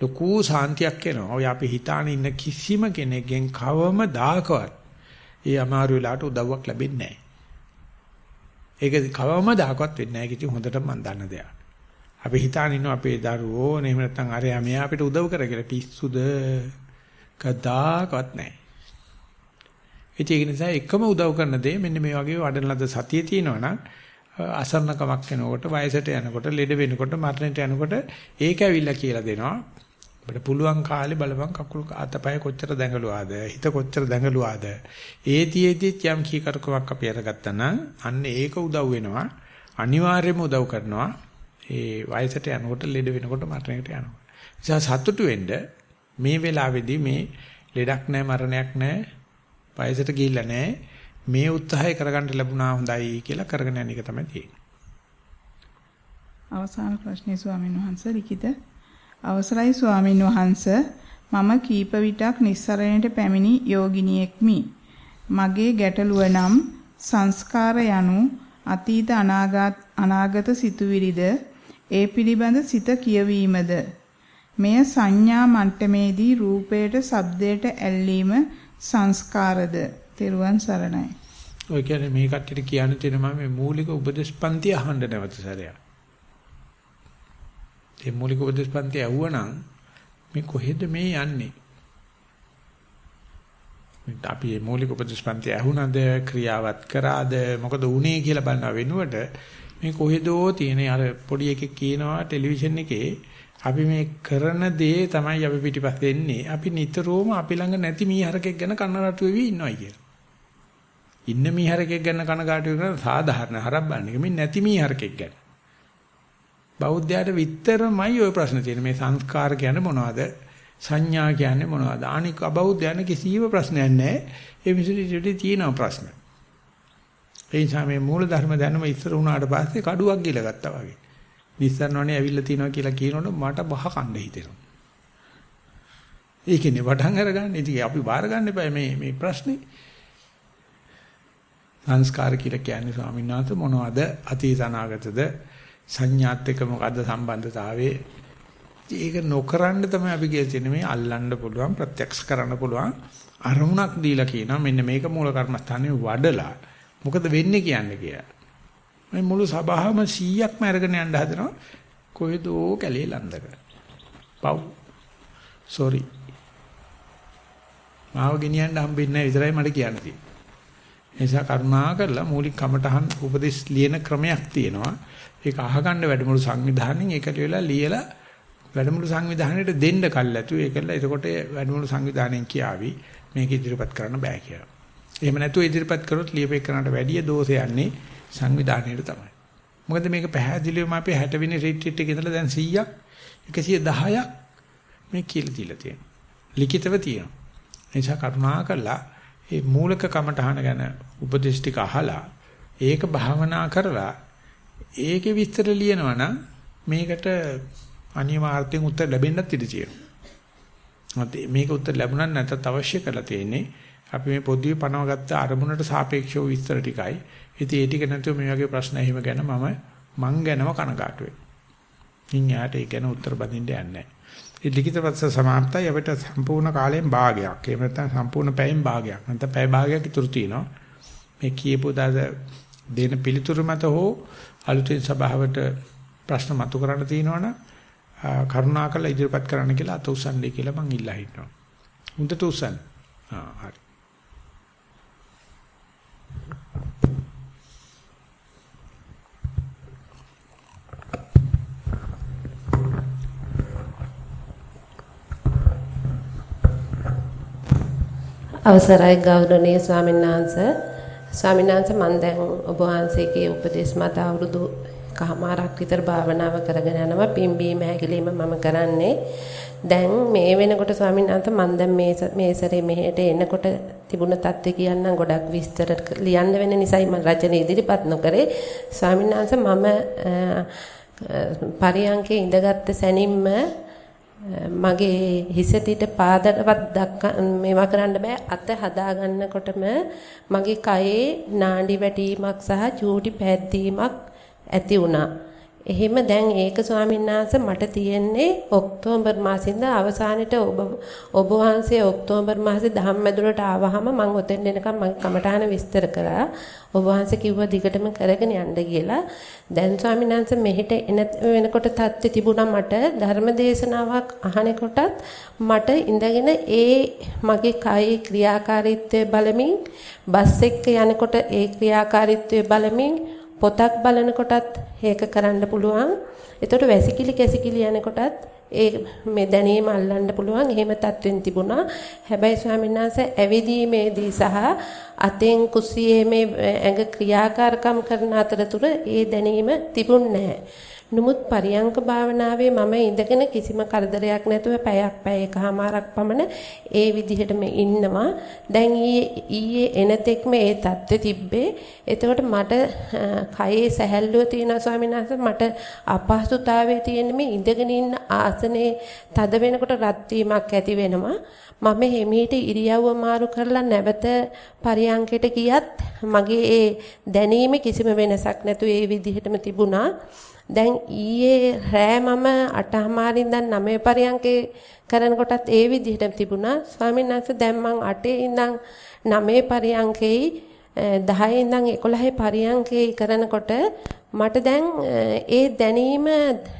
ලොකු සාන්තියක් එනවා. ඔය අපි හිතාන ඉන්න කිසිම කෙනෙක්ගෙන් කවම දාකවත් ඒ අමාරු වෙලාවට උදව්වක් ලැබෙන්නේ නැහැ. ඒක කවම දාකවත් වෙන්නේ නැහැ. කිසි හොඳට මම දන්න දෙයක්. අපි හිතාන ඉන්නවා අපේ දරුවෝ එහෙම නැත්නම් අරයා මෙයා අපිට උදව් කර කියලා පිස්සුද කදාකවත් නැහැ. ඒක නිසා එකම උදව් කරන දේ මෙන්න මේ වගේ වඩන ලද සතිය තියෙනවනම් අසරණකමක් වෙනකොට වයසට යනකොට ලෙඩ වෙනකොට මරණයට යනකොට ඒක ඇවිල්ලා කියලා දෙනවා. අපිට පුළුවන් කාලේ බලපන් කකුල් අතපය කොච්චර දැඟලුවාද හිත කොච්චර දැඟලුවාද ඒතියෙදිත් යම් කීකරකමක් අපි අරගත්තා නම් අන්න ඒක උදව් වෙනවා අනිවාර්යයෙන්ම උදව් කරනවා ඒ වයසට යනකොට ලෙඩ වෙනකොට මරණයට යනකොට. නිසා සතුටු වෙන්න මේ වෙලාවේදී මේ ලෙඩක් නැහැ මරණයක් නැහැ වයසට ගිහිල්ලා නැහැ මේ උත්සාහය කරගන්න ලැබුණා හොඳයි කියලා කරගෙන යන එක තමයි තියෙන්නේ. අවසාන ප්‍රශ්නේ ස්වාමීන් වහන්සේ ලිඛිත අවසරයි ස්වාමීන් වහන්සේ මම කීප විටක් නිස්සරණයට පැමිණි යෝගිනියෙක්මි. මගේ ගැටලුව නම් සංස්කාර යනු අතීත අනාගත සිතුවිලිද ඒ පිළිබඳ සිත කියවීමද මෙය සංඥා මට්ටමේදී රූපයට ශබ්දයට ඇල්ලීම සංස්කාරද තෙරුවන් සරණයි ඔය කියන්නේ මේ කට්ටියට කියන්න තියෙන මම මේ මූලික උපදේශපන්ති අහන්න නැවත සැරයක්. මේ මූලික උපදේශපන්ති ඇහුවනම් මේ කොහෙද මේ යන්නේ? අපි මේ මූලික උපදේශපන්ති ඇහුණද ක්‍රියාවත් කරාද මොකද වුනේ කියලා බලන වෙනුවට මේ කොහෙදෝ තියෙන අර පොඩි එකෙක් කියනවා ටෙලිවිෂන් එකේ අපි මේ කරන දේ තමයි අපි පිටිපස්සේ එන්නේ. අපි නිතරම අපි ළඟ නැති මීහරකෙක් ගැන කනරටු වෙවි ඉන්නවයි කියලා. ඉන්න මීහරකෙක් ගැන කනගාටු වෙන සාධාරණ හරක් බලන්නේ. මේ නැති මීහරකෙක් ගැන. බෞද්ධයාට විතරමයි ওই ප්‍රශ්න තියෙන්නේ. මේ සංස්කාර කියන්නේ මොනවද? සංඥා කියන්නේ මොනවද? අනික අබෞද්ධයන් කිසිම ප්‍රශ්නයක් නැහැ. ඒ විසුද්ධියට තියෙන ප්‍රශ්න. ඒ නිසා මේ මූල ධර්ම දැනුම ඉස්සර වුණාට පස්සේ කඩුවක් ගිල ගත්තා වගේ. නිස්සරණවනේ ඇවිල්ලා තිනවා කියලා කියනකොට මට බහ කණ්ඩ හිතෙනවා. ඒකනේ වටහන් අරගන්න. ඉතින් අපි බාර ගන්න එපා මේ මේ ප්‍රශ්නේ. සංස්කාර කියලා කියන්නේ ස්වාමීන් වහන්සේ මොනවද? අතීත අනාගතද සංඥාත් එක්ක මොකද්ද සම්බන්ධතාවය? ඒක නොකරන්න තමයි අපි කියලා තියෙන්නේ මේ අල්ලන්න පුළුවන් ප්‍රත්‍යක්ෂ කරන්න පුළුවන් අරමුණක් දීලා කියනවා මෙන්න මේක මූල කර්මස්ථානේ වඩලා මොකද වෙන්නේ කියන්නේ කියලා. මේ මුළු සභාවම 100ක්ම අරගෙන යන්න හදනවා කොහෙදෝ කැලේ ලන්දක. පව්. sorry. මාව ගෙනියන්න හම්බෙන්නේ නැහැ විතරයි මට කියන්න තියෙන්නේ. ඒ නිසා කරුණා කරලා මූලික කමටහන් උපදෙස් ලියන ක්‍රමයක් තියෙනවා. ඒක අහගන්න වැඩමුළු සංවිධානයෙන් ඒකට වෙලා ලියලා වැඩමුළු සංවිධානයට දෙන්න කල්ැතු ඒකල එතකොට වැඩමුළු සංවිධානයෙන් කියාවි මේක ඉදිරිපත් කරන්න බෑ කියලා. එහෙම නැතුව ඉදිරිපත් කරොත් ලියපෙකනට වැඩි දෝෂ යන්නේ සංවිධානයට තමයි. මොකද මේක පැහැදිලිවම අපි 60 වෙනි රිට්‍රීට් එකේ ඉඳලා දැන් 100ක් 110ක් මේ කියලා දීලා තියෙනවා. ලිඛිතව තියෙනවා. ඒ නිසා කරුණා කළා මේ මූලික කමඨහන ගැන උපදේශ ටික අහලා ඒක භාවනා කරලා ඒකේ විස්තර ලියනවා නම් මේකට අනිවාර්යයෙන් උත්තර ලැබෙන්නත් ඉඩ තියෙනවා. මේක උත්තර ලැබුණත් නැත්නම් අවශ්‍ය කරලා තියෙන්නේ අපි මේ පොදුවේ පනවගත්ත අරමුණට සාපේක්ෂව විස්තර ටිකයි ඉතින් ඒ ටික නැතුව මේ වගේ ප්‍රශ්න එහෙම ගැන මම මං ගැනම කනගාටු වෙනවා. ඉන් යාට ඒ ගැන උත්තර බඳින්න යන්නේ නැහැ. ඒ ලිඛිත පත්‍ර સમાප්තයි අපිට සම්පූර්ණ කාලයෙන් භාගයක්. එහෙම නැත්නම් සම්පූර්ණ පැයෙන් භාගයක්. නැත්නම් පැය භාගයක් ඉතුරු තියෙනවා. මේ කියපු දාද දෙන පිළිතුරු මත හෝ අලුතෙන් සභාවට ප්‍රශ්න මතු කරන්න තියෙනවනම් කරුණාකරලා ඉදිරිපත් කරන්න කියලා අත උස්සන්නේ කියලා මං ඉල්ලා හිටනවා. හොඳට උස්සන්න. ආ හරි. අවසරයි ගෞරවනීය ස්වාමීන් වහන්සේ ස්වාමීන් වහන්සේ මම දැන් ඔබ වහන්සේගේ උපදේශ මත අවුරුදු කහමාරක් විතර භාවනාව කරගෙන යනවා. පිම්බීම හැකිලිම මම කරන්නේ. දැන් මේ වෙනකොට ස්වාමීන් වහන්සේ මම දැන් මේ මේ සැරේ මෙහෙට එනකොට තිබුණ தත්ත්වය කියන්නම් ගොඩක් විස්තර ලියන්න වෙන නිසායි මම රචන ඉදිරිපත් නොකරේ. ස්වාමීන් වහන්සේ මම පරියංකේ ඉඳගත්ත සැනින්ම මගේ හිස තිට පාදටවත් දක්ක මේවා කරන්න බෑ අත හදා ගන්නකොටම මගේ කයේ නාඩි වැටීමක් සහ චූටි පැද්දීමක් ඇති වුණා. එහෙම දැන් ඒක ස්වාමීන් වහන්සේ මට තියෙන්නේ ඔක්තෝබර් මාසින්ද අවසානෙට ඔබ ඔබ වහන්සේ ඔක්තෝබර් මාසේ දහම්මැදුරට ආවහම මම ඔතෙන් එනකම් මගේ කමඨාන විස්තර කරා. ඔබ වහන්සේ කිව්වා දිගටම කරගෙන යන්න කියලා. දැන් ස්වාමීන් වහන්සේ මෙහෙට එන වෙනකොට තත්ත්වෙ තිබුණා මට ධර්ම දේශනාවක් අහනකොටත් මට ඉඳගෙන ඒ මගේ කායේ ක්‍රියාකාරීත්වය බලමින් බස් එක්ක යනකොට ඒ ක්‍රියාකාරීත්වය බලමින් පොතක් බලනකොටත් ඒක කරන්න පුළුවන්. එතකොට වැසිකිලි කැසිකිලි යනකොටත් ඒ මේ දැනීම අල්ලන්න පුළුවන්. එහෙම තත්වෙන් තිබුණා. හැබැයි ස්වාමීන් වහන්සේ ඇවිදීමේදී සහ අතෙන් කුස්සියේ මේ ඇඟ ක්‍රියාකාරකම් කරන අතරතුර ඒ දැනීම තිබුණ නැහැ. නමුත් පරියංක භාවනාවේ මම ඉඳගෙන කිසිම කරදරයක් නැතුව පැයක් පැය එකමාරක් පමණ ඒ විදිහටම ඉන්නවා. දැන් ඊයේ එනතෙක් මේ தත්ත්වෙ තිබ්බේ. එතකොට මට කයේ සැහැල්ලුව තියෙනවා ස්වාමීන් වහන්සේ මට අපහසුතාවයේ තියෙන මේ ඉඳගෙන ඉන්න ආසනේ තද වෙනකොට රත් වීමක් ඇති වෙනවා. මම හිමීට ඉරියව්ව මාරු කරලා නැවත පරියංකයට ගියත් මගේ ඒ දැනීමේ කිසිම වෙනසක් නැතුව ඒ විදිහටම තිබුණා. දැන් ඊයේ රෑ මම 8:00මාරින් දැන් 9 පරියන්කේ කරනකොටත් ඒ විදිහට තිබුණා. ස්වාමීන් වහන්සේ දැන් මං 8 ඉඳන් 9 පරියන්කේයි 10 ඉඳන් 11 පරියන්කේ කරනකොට මට දැන් ඒ දැනීම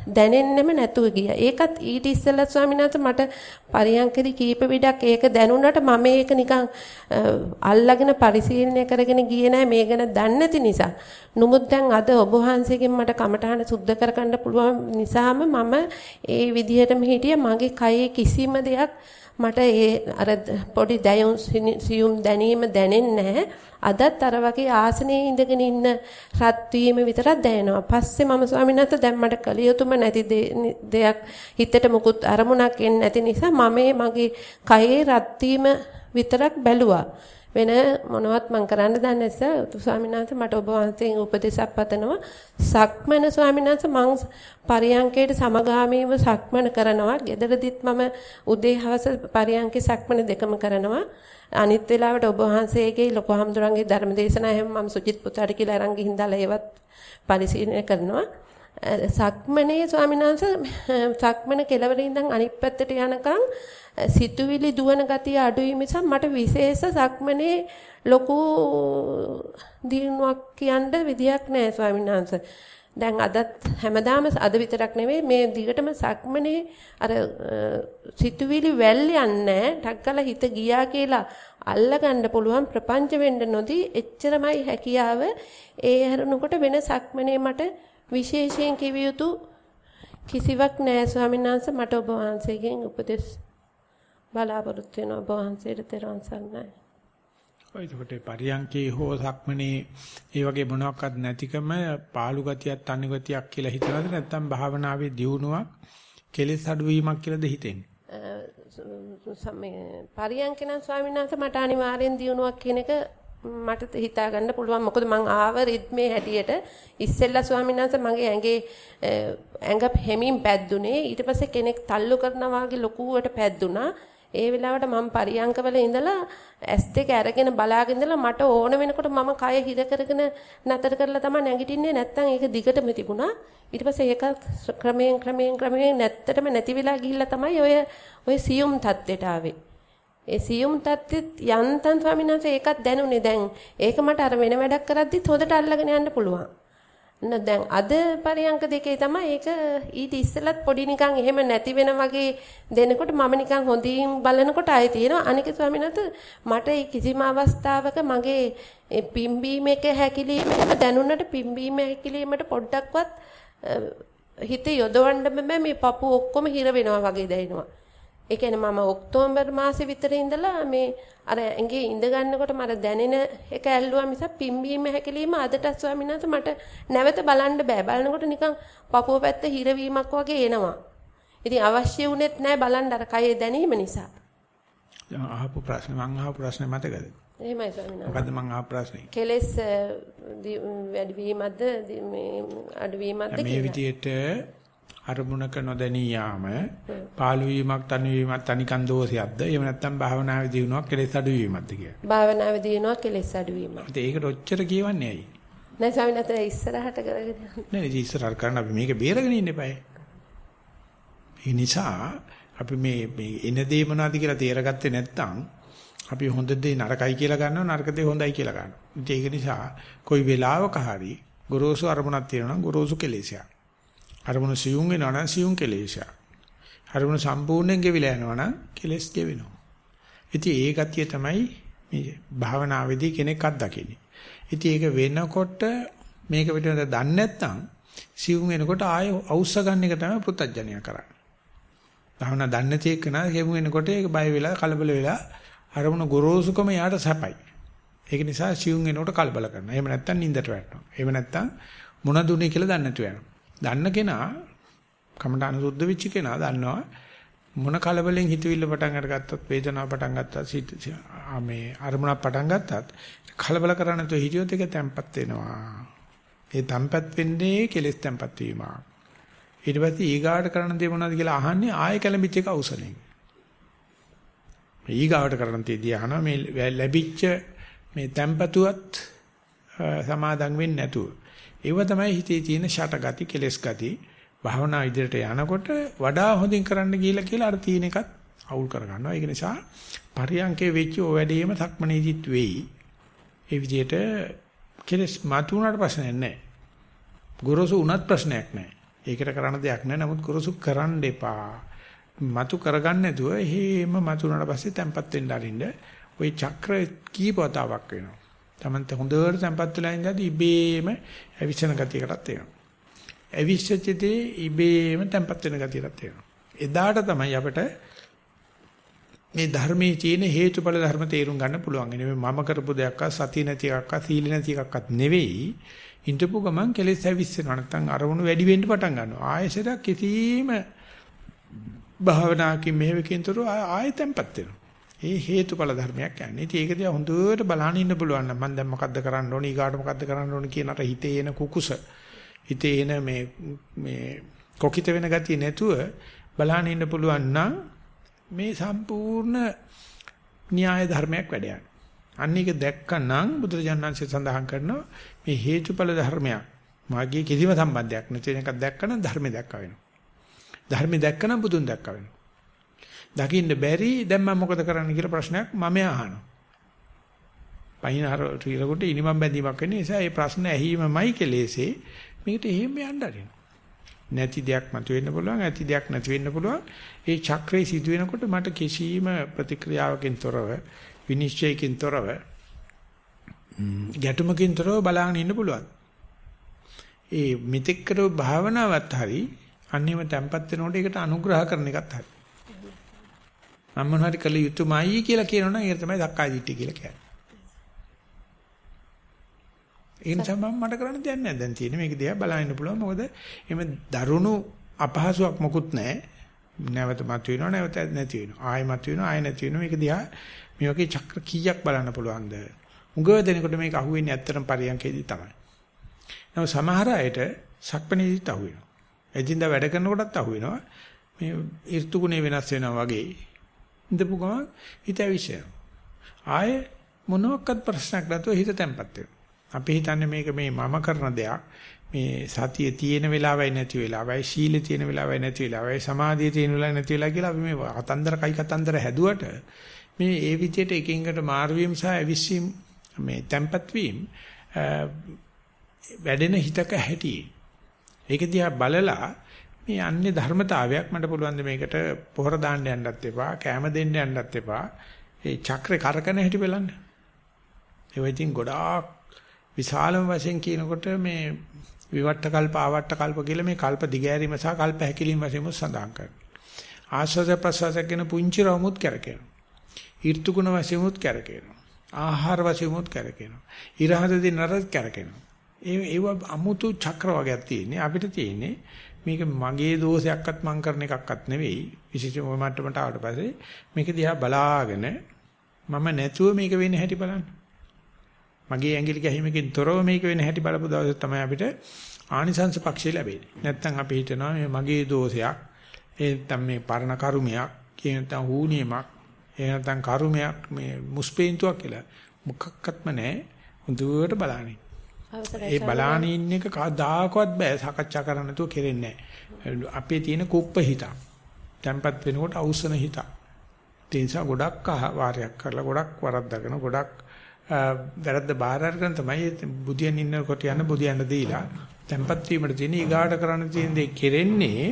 දැනෙන්නෙම නැතුව ගියා. ඒකත් ඊට ඉස්සෙල්ලා ස්වාමීන් වහන්සේ මට පරියන්කදී කීප විඩක් ඒක දැනුණාට මම ඒක නිකන් අල්ලාගෙන පරිශීලනය කරගෙන ගියේ නෑ මේ ගැන දන්නේ නැති නිසා. නමුත් දැන් අද ඔබ වහන්සේගෙන් මට කමඨහන සුද්ධ කරගන්න පුළුවන් නිසාම මම ඒ විදිහටම හිටිය මගේ කයේ කිසිම දෙයක් මට ඒ අර පොඩි දැයුම් සියුම් දැනීම දැනෙන්නේ නැහැ. අදත් අර වගේ ආසනයේ ඉඳගෙන ඉන්න රත් වීම විතරක් දැනෙනවා. පස්සේ මම ස්වාමීන් වහන්සේ දැන් මට කළ යුතුම නැති දෙයක් හිතට මුකුත් අරමුණක් එන්නේ නැති නිසා මම මගේ කයේ රත් විතරක් බැලුවා. වෙන මොනවත් මම කරන්න දන්නේ නැස ස්වාමීන් වහන්සේ මට ඔබ වහන්සේගෙන් උපදේශක් පතනවා. සක්මන ස්වාමීන් වහන්සේ මං පරියංකයට සමගාමීව සක්මන කරනවා. ගෙදරදිත් මම උදේ හවස පරියංකේ සක්මන දෙකම කරනවා. අනිත් වෙලාවට ඔබ වහන්සේගේ ලොකු හම්දුරන්ගේ ධර්ම දේශනා හැම මම සුජිත් පුතාට කියලා අරන් ගිහින් දාලා ඒවත් පරිශීලනය කරනවා. සක්මනේ ස්වාමීන් වහන්සේ සක්මන කෙලවරින් ඉඳන් අනිත් පැත්තට යනකම් සිතුවිලි දුවන ගතිය අඩුයි මිසක් මට විශේෂ සක්මනේ ලොකු දිනුවක් කියන්න විදියක් නැහැ ස්වාමීන් වහන්සේ. දැන් අදත් හැමදාම අද විතරක් නෙවෙයි මේ දිගටම සක්මනේ අර සිතුවිලි වැල් යන්නේ ටක්කලා හිත ගියා කියලා අල්ලගන්න පුළුවන් ප්‍රපංච වෙන්න නොදී එච්චරමයි හැකියාව ඒ හැරෙනකොට වෙන සක්මනේ මට විශේෂයෙන් කිව යුතු කිසිවක් නැහැ ස්වාමීන් වහන්සේ මට ඔබ වහන්සේගෙන් උපදෙස් බලාපොරොත්තු වෙනවා ඔබ වහන්සේට තෙරුවන් සරණයි. ඔය එතකොට පරියන්කේ හෝ සක්මනේ ඒ වගේ මොනවාක්වත් නැතිකම පාළු ගතියක් තනි ගතියක් කියලා හිතනවද නැත්නම් භාවනාවේ දියුණුවක් කෙලෙස් අඩුවීමක් කියලාද හිතෙන්නේ? පරියන්කේ නම් ස්වාමීන් වහන්සේ මට අනිවාර්යෙන් දියුණුවක් කියන එක මට හිතා ගන්න පුළුවන්. මොකද මං ආව රිද්මේ හැටියට ඉස්සෙල්ලා ස්වාමීන් වහන්සේ මගේ ඇඟේ ඇඟ හැමින් පැද්දුනේ. ඊට පස්සේ කෙනෙක් තල්ලු කරනවා වගේ ලොකුවට පැද්දුනා. ඒ වෙලාවට මම පරියංකවල ඉඳලා ඇස් දෙක අරගෙන බලාගෙන ඉඳලා මට ඕන වෙනකොට මම කය හිර කරගෙන නතර කරලා තමයි නැගිටින්නේ. නැත්තම් ඒක දිගටම තිබුණා. ඊට පස්සේ ඒක ක්‍රමයෙන් ක්‍රමයෙන් ක්‍රමයෙන් නැත්තටම නැති වෙලා ගිහිල්ලා තමයි ඔය ඔය සියුම් තත්ත්වයට ආවේ. ඒ සියුම් තත්ත්වෙත් යන්තම් ස්වාමීන් වහන්සේ ඒකත් දැනුනේ. දැන් ඒක මට අර වෙන වැඩක් කරද්දිත් හොඳට අල්ලගෙන යන්න පුළුවන්. න දැන් අද පරියංක දෙකේ තමයි ඒක ඊට ඉස්සෙල්ලත් පොඩි නිකන් එහෙම නැති වෙන වගේ දෙනකොට මම නිකන් හොඳින් බලනකොට ආයේ තියෙනවා. අනික ස්වාමීන් වහන්සේ මට කිසිම අවස්ථාවක මගේ පිම්බීමක හැකිලීමක දැනුණට පිම්බීම හැකිලීමට පොඩ්ඩක්වත් හිත යොදවන්න බෑ. මේ පපුව ඔක්කොම හිර වෙනවා වගේ දැනෙනවා. ඒ කියන්නේ මම ඔක්තෝබර් මාසේ විතර ඉඳලා මේ අර ඇඟේ ඉඳ ගන්නකොට මට දැනෙන එක ඇල්ලුවා මිසක් පිම්බීම හැකලීම අදට ස්වාමීන් වහන්සේ මට නැවත බලන්න බෑ. බලනකොට නිකන් පපුව පැත්ත හිරවීමක් වගේ එනවා. ඉතින් අවශ්‍ය වුණෙත් නෑ බලන්න අර කයේ දැනීම නිසා. අහපු ප්‍රශ්න මං අහපු ප්‍රශ්නේ මතකද? එහෙමයි ස්වාමීන් වහන්සේ. මොකද්ද මං අහපු ප්‍රශ්නේ? කෙලස් වැඩි වීමක්ද මේ අඩු වීමක්ද මේ විදිහට අරමුණක නොදැනී යාම පාළු වීමක් තනි වීමක් තනිකන් දෝෂයක්ද? එහෙම නැත්නම් භාවනාවේ දිනුවක් කෙලෙස් අඩු වීමක්ද කියලා. භාවනාවේ දිනුවක් කෙලෙස් අඩු වීමක්. ඒකට ඔච්චර කියවන්නේ ඇයි? නෑ ස්වාමීන් වහන්සේ ඉස්සරහට කරගෙන නෑ නෑ ඉස්සරහට කරන්න අපි මේක බේරගෙන ඉන්න eBay ඒ නිසා අපි මේ මේ එන දේ මොනවද කියලා තේරගත්තේ නැත්නම් අපි හොඳ දේ නරකයි කියලා ගන්නවා නරක දේ හොඳයි කියලා ගන්නවා. ඒක නිසා කොයි වෙලාවක හරි ගොරෝසු අරමුණක් තියෙනවා නම් ගොරෝසු කෙලෙසයක් අරමුණ සියුම් වෙනවා නම් සියුම් කෙලෙසයක්. අරමුණ සම්පූර්ණයෙන් ගෙවිලා යනවා නම් කෙලස් ගෙවෙනවා. ඉතින් ඒ ගතිය තමයි මේ භාවනාවේදී කෙනෙක් අත්දකින්නේ. ඉතින් ඒක වෙනකොට මේක පිටින්ද දන්නේ නැත්නම් සිවුම් වෙනකොට ආය අවශ්‍ය ගන්න එක තමයි පුත්තජනය කරන්නේ. භාවනා දන්නේ නැති එක නා ගෙමු වෙනකොට ඒක බය වෙලා කලබල වෙලා අරමුණ ගොරෝසුකම යාට සැපයි. ඒක නිසා සිවුම් වෙනකොට කලබල කරනවා. එහෙම නැත්නම් නිින්දට වැටෙනවා. එහෙම නැත්නම් මොන දුන්නේ කියලා දන්නේ නැතුව යනවා. දන්න කෙනා කමඨාන සුද්ධ වෙච්ච කෙනා දන්නවා මොන කලබලෙන් හිතවිල්ල පටන් අරගත්තත් වේදනාව පටන් ගත්තත් මේ අරමුණක් පටන් ගත්තත් කලබල කරන්නේ නැතුව හිටියොත් ඒක තැම්පත් වෙනවා. ඒ තැම්පත් වෙන්නේ කෙලෙස් තැම්පත් වීම. ඊට පස්සේ ඊගාට කරන දේ මොනවද කියලා අහන්නේ ආයෙ කැළඹිච්ච එක අවසලෙන්. ඊගාවට කරන තේදී අහනවා මේ ලැබිච්ච මේ තැම්පතුවත් සමාදම් වෙන්නේ නැතුව ඒව තමයි හිතේ තියෙන ෂට ගති, කෙලස් ගති. භාවනා ඉදිරියට යනකොට වඩා හොඳින් කරන්න ගිහිල්ලා කියලා අර තියෙන එකත් අවුල් කර ගන්නවා. ඒක නිසා පරියංකේ වෙච්ච ඔය වැඩේම සක්මනේදිත් වෙයි. ඒ විදිහට කෙලස් මතු වුණාට ප්‍රශ්නයක් නැහැ. ගොරෝසු වුණත් ප්‍රශ්නයක් නැහැ. ඒකට කරන්න දෙයක් නැහැ. නමුත් ගොරෝසු කරන්න එපා. මතු කරගන්න නැතුව එහෙම මතු වුණාට පස්සේ තැම්පත් වෙන්න අරින්න ওই චක්‍ර කීපවතාවක් වෙනවා. තමන්ට හොඳට තැම්පත් වෙලා ඉඳලා ඉබේම ඇවිස්සන ගතියකටත් එනවා. ඇවිස්සච්චදී ඉබේම තැම්පත් වෙන ගතියටත් එනවා. එදාට තමයි අපිට මේ ධර්මයේ තියෙන හේතුඵල ධර්ම තේරුම් ගන්න පුළුවන්. එනේ මම කරපු දෙයක්වත් සතිය නැති එකක්වත් සීල නැති එකක්වත් නෙවෙයි. ඉඳපු ගමන් කෙලෙස් ඇවිස්සෙනවා. නැත්නම් අරමුණු වැඩි වෙන්න පටන් ගන්නවා. ආයෙසට කිසිම භාවනාවකින් මෙහෙවකින්තර ආයෙතෙන්පත් වෙනවා. ඒ හේතුඵල ධර්මයක් යන්නේ. ඉතින් ඒක දිහා හොඳට බලන්න ඉන්න පුළුවන් නම් මම දැන් මොකද්ද කරන්න ඕනේ, ඊගාට මොකද්ද කරන්න ඕනේ කියන අර හිතේ එන කුකුස. හිතේ එන මේ මේ කොකිත වෙන ගතිය නැතුව බලන්න ඉන්න පුළුවන් නම් මේ සම්පූර්ණ න්‍යාය ධර්මයක් වැඩ යනවා. අන්න ඒක දැක්කනම් බුදුරජාණන්සේ සඳහන් කරනවා මේ හේතුඵල ධර්මයක් මාගේ කිසිම සම්බන්ධයක් නැති වෙන එකක් දැක්කනම් ධර්මය දැක්ක වෙනවා. ධර්මය දැක්කනම් බුදුන් දැක්ක වෙනවා. දකින්න බැරි දැන් මම මොකද කරන්න කියලා ප්‍රශ්නයක් මම අහනවා. පහින හර රීලකට ඉනිමම් බැඳීමක් වෙන නිසා ඒ ප්‍රශ්න ඇහිීමමයි කෙලෙසේ මේකට එහෙම යන්න අරිනවා. නැති දෙයක් මතුවෙන්න පුළුවන් ඇති දෙයක් නැති වෙන්න පුළුවන් ඒ චක්‍රේ සිදු වෙනකොට මට කිසිම ප්‍රතික්‍රියාවකින් තොරව විනිශ්චයකින් තොරව ගැටුමකින් තොරව බලාගෙන ඉන්න පුළුවන් ඒ මෙතෙක් කරව භාවනාවත් හරි අන්නේම තැම්පත් වෙනකොට ඒකට අනුග්‍රහ කරන එකත් හරි මම මොනවාරි කළ යුතුමයි කියලා කියනවනම් ඒක තමයි දක්කාය දිට්ඨිය කියලා කියන්නේ ඒ නිසා මම මට කරන්න දෙයක් නැහැ. දැන් තියෙන්නේ මේක දිහා බලන්න පුළුවන්. මොකද එimhe දරුණු අපහසුයක් මොකුත් නැහැ. නැවත මත වෙනවා නැවත නැති වෙනවා. ආයෙ මත වෙනවා ආයෙ නැති වෙනවා. මේක දිහා මේ වගේ චක්‍ර කීයක් බලන්න පුළුවන්ද? උගව දෙනකොට මේක අහුවෙන්නේ ඇත්තටම පරියන්කේදී තමයි. නමුත් සමහර අයට සක්පනේදීත් අහුවෙනවා. එදින්දා වැඩ කරනකොටත් අහුවෙනවා. මේ ඍතුගුණේ වෙනස් වෙනවා වගේ. ඉඳපු ගමන් හිත ඇවිස්සෙනවා. ආයෙ මොනවාක්වත් ප්‍රශ්නයක් නැතුව හිත තැම්පත් වෙනවා. අපි හිතන්නේ මේක මේ මම කරන දෙයක්. මේ සතිය තියෙන වෙලාවයි නැති වෙලාවයි සීල තියෙන වෙලාවයි නැති වෙලාවයි සමාධිය තියෙන වෙලාවයි නැති වෙලාවයි කියලා අපි මේ කතන්දර කයි කතන්දර හැදුවට මේ ඒ විදිහට එකින්කට මාරු වීම සහ අවිස්සීම් මේ tempat වීම වැඩෙන හිතක හැටි. ඒක දිහා බලලා මේ අන්නේ ධර්මතාවයක් මට පුළුවන් ද මේකට පොහොර දාන්න යන්නත් එපා කැම දෙන්න යන්නත් එපා ඒ චක්‍රේ කරකන හැටි බලන්න. ඒ වෙයින් ගොඩාක් විශාලම වශයෙන් කියනකොට මේ විවට්ට කල්ප ආවට්ට කල්ප කියලා මේ කල්ප දිගෑරීම සහ කල්ප හැකිලිම වශයෙන් සඳහන් කරනවා. ආස්වාද ප්‍රසවාස කියන පුංචි රවමුත් කරකිනවා. ඊර්තුගුණ වශයෙන්මුත් කරකිනවා. ආහාර වශයෙන්මුත් කරකිනවා. ඊරහදදී නරද කරකිනවා. ඒ ඒව අමුතු චක්‍ර වගේක් තියෙන්නේ. අපිට තියෙන්නේ මේක මගේ දෝෂයක්වත් මං කරන එකක්වත් නෙවෙයි. විශේෂම මට්ටමට ආවට පස්සේ මේක දිහා බලාගෙන මම නැතුව මේක වෙන්නේ හැටි බලන්න. මගේ ඇඟිලි ගැහිමකින් තොරව මේක වෙන හැටි බලපු දවසේ තමයි අපිට ආනිසංස පක්ෂය ලැබෙන්නේ. නැත්තම් අපි හිතනවා මේ මගේ දෝෂයක්, ඒ නැත්තම් මේ පරණ කර්මයක්, කියන නැත්තම් හූනියමක්, ඒ නැත්තම් කර්මයක් මේ මුස්පේන්තුවක් කියලා. මොකක්වත්ම නැහැ. හොඳට බලන්නේ. ඒ බලාන ඉන්න එක කවදාකවත් බෑ සාකච්ඡා කරන්න නැතුව කෙරෙන්නේ නැහැ. අපේ තියෙන කුප්ප හිත. tempat වෙනකොට අවසන හිත. ඒ නිසා ගොඩක් වාරයක් කරලා ගොඩක් වරද්දාගෙන ගොඩක් වැරද්ද බාර අරගෙන තමයි බුදියන් ඉන්නකොට යන බුදියන්ට දීලා tempat වීමට තියෙන ඊගාට කරන්න තියෙන දේ කෙරෙන්නේ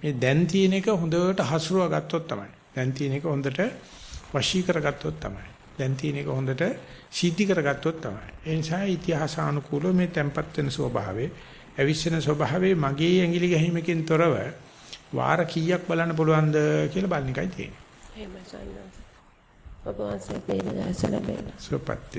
මේ දැන් තියෙන එක හොඳට හසුරුවා ගත්තොත් තමයි. දැන් තියෙන එක හොඳට වශී කරගත්තොත් තමයි. දැන් තියෙන එක හොඳට සිද්ධි කරගත්තොත් තමයි. ඒ නිසා ඉතිහාසානුකූලව මේ tempat වෙන ස්වභාවය, අවිස්සන ස්වභාවය මගේ ඇඟිලි ගැහිමකින් තොරව වාර කීයක් බලන්න පුළුවන්ද කියලා බලන එකයි තියෙන්නේ. එහෙමයි ඔබ වහන්සේ දීර්ඝාස ලැබේවා. සුවපත්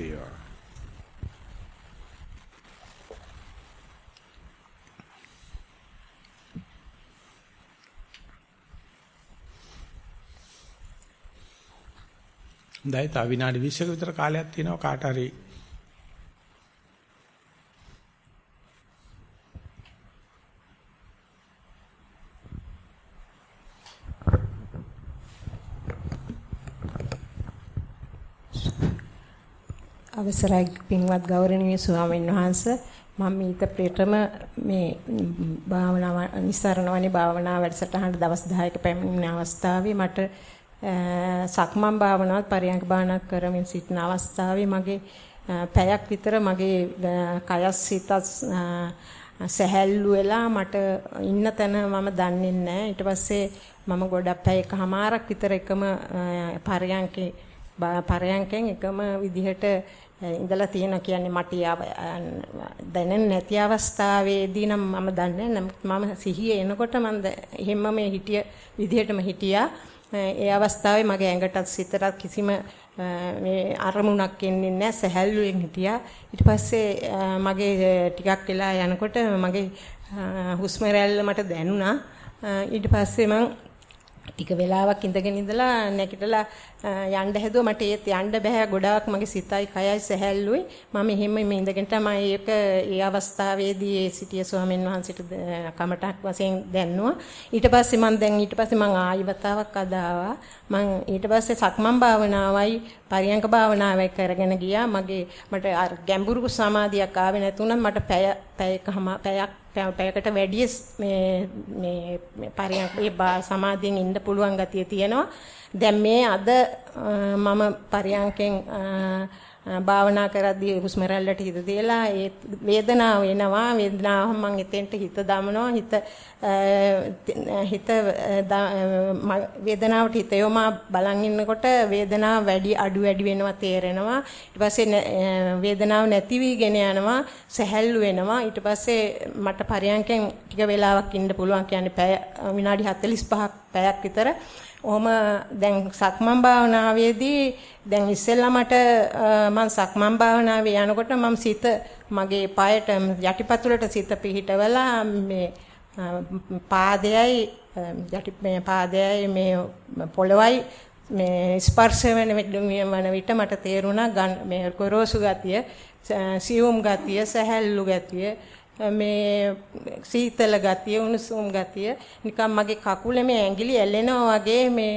වේවා. දැන් තව විනාඩි 20ක විතර කාලයක් තියෙනවා කාට හරි අවසරයි පින්වත් ගෞරවනීය ස්වාමීන් වහන්ස මම ඊට ප්‍රේතම මේ භාවනාව නිස්සාරණවනේ භාවනා වැඩසටහනට දවස් 10ක පැමිණෙන අවස්ථාවේ මට සක්මන් භාවනාවත් පරියංග භාවනාවක් කරමින් සිටින අවස්ථාවේ මගේ පැයක් විතර මගේ කයස් සිතත් සැහැල්ලු වෙලා මට ඉන්න තැන මම දන්නේ නැහැ. ඊට පස්සේ මම ගොඩක් පැය එකමාරක් විතර එකම පරයන්කේ පරයන්කෙන් එකම විදිහට ඉඳලා තියෙන කියන්නේ මට දැනෙන්නේ නැති අවස්ථාවේදී නම් මම දන්නේ නැහැ. මම සිහිය එනකොට මම එහෙම මේ හිටිය විදිහටම හිටියා. ඒ අවස්ථාවේ මගේ ඇඟටත් සිතටත් කිසිම මේ අරමුණක් එන්නේ නැහැ සැහැල්ලුවෙන් හිටියා. ඊට පස්සේ මගේ ටිකක් වෙලා යනකොට මගේ හුස්ම රැල්ල මට දැනුණා. ඊට පස්සේ මම ටික වෙලාවක් ඉඳගෙන ඉඳලා නැගිටලා යන්න හැදුවා. මට ඒත් යන්න බෑ. ගොඩාක් මගේ සිතයි කයයි සැහැල්ලුයි. මම එහෙම මේ ඉඳගෙන තමයි ඒක ඒ අවස්ථාවේදී ඒ සිටිය ස්වාමීන් වහන්සේට කමටක් වශයෙන් දැන්නුවා. ඊට පස්සේ මම දැන් ඊට පස්සේ මම ආයිවතාවක් අදාවා. මම ඊට පස්සේ සක්මන් භාවනාවයි පරියංක භාවනාවයි කරගෙන ගියා. මගේ මට අර ගැඹුරු සමාධියක් ආවේ නැතුණත් මට පැය පැයකම පැයක් පැයකට වැඩි මේ මේ පරියංක ඒ සමාධියෙන් ඉන්න පුළුවන් ගතිය තියෙනවා. දැන් මේ අද මම පරියන්කෙන් භාවනා කරද්දී හුස්ම රැල්ලට හිත තියලා ඒ වේදනාව එනවා. වේදනාව මම එතෙන්ට හිත දමනවා. හිත හිත වේදනාවට හිත යොමා බලන් ඉන්නකොට වේදනාව වැඩි අඩු වැඩි වෙනවා තේරෙනවා. ඊට පස්සේ වේදනාව නැති වීගෙන යනවා. සැහැල්ලු වෙනවා. ඊට පස්සේ මට පරියන්කෙන් ටික වෙලාවක් ඉන්න පුළුවන්. කියන්නේ පැය විනාඩි 45ක් පැයක් විතර. ඔහම දැන් සක්මන් භාවනාවේදී දැන් ඉස්සෙල්ලා මට මම සක්මන් භාවනාවේ යනකොට මම සිත මගේ පායට යටිපතුලට සිත පිහිටවලා මේ පාදයයි යටි මේ පාදයයි මේ පොළවයි මේ ස්පර්ශ වෙන විට මට තේරුණා මේ කොරෝසු ගතිය සියුම් ගතිය සැහැල්ලු ගතිය මේ සීතල ගතිය උණුසුම් ගතිය නිකන් මගේ කකුලේ මේ ඇඟිලි ඇලෙනවා වගේ මේ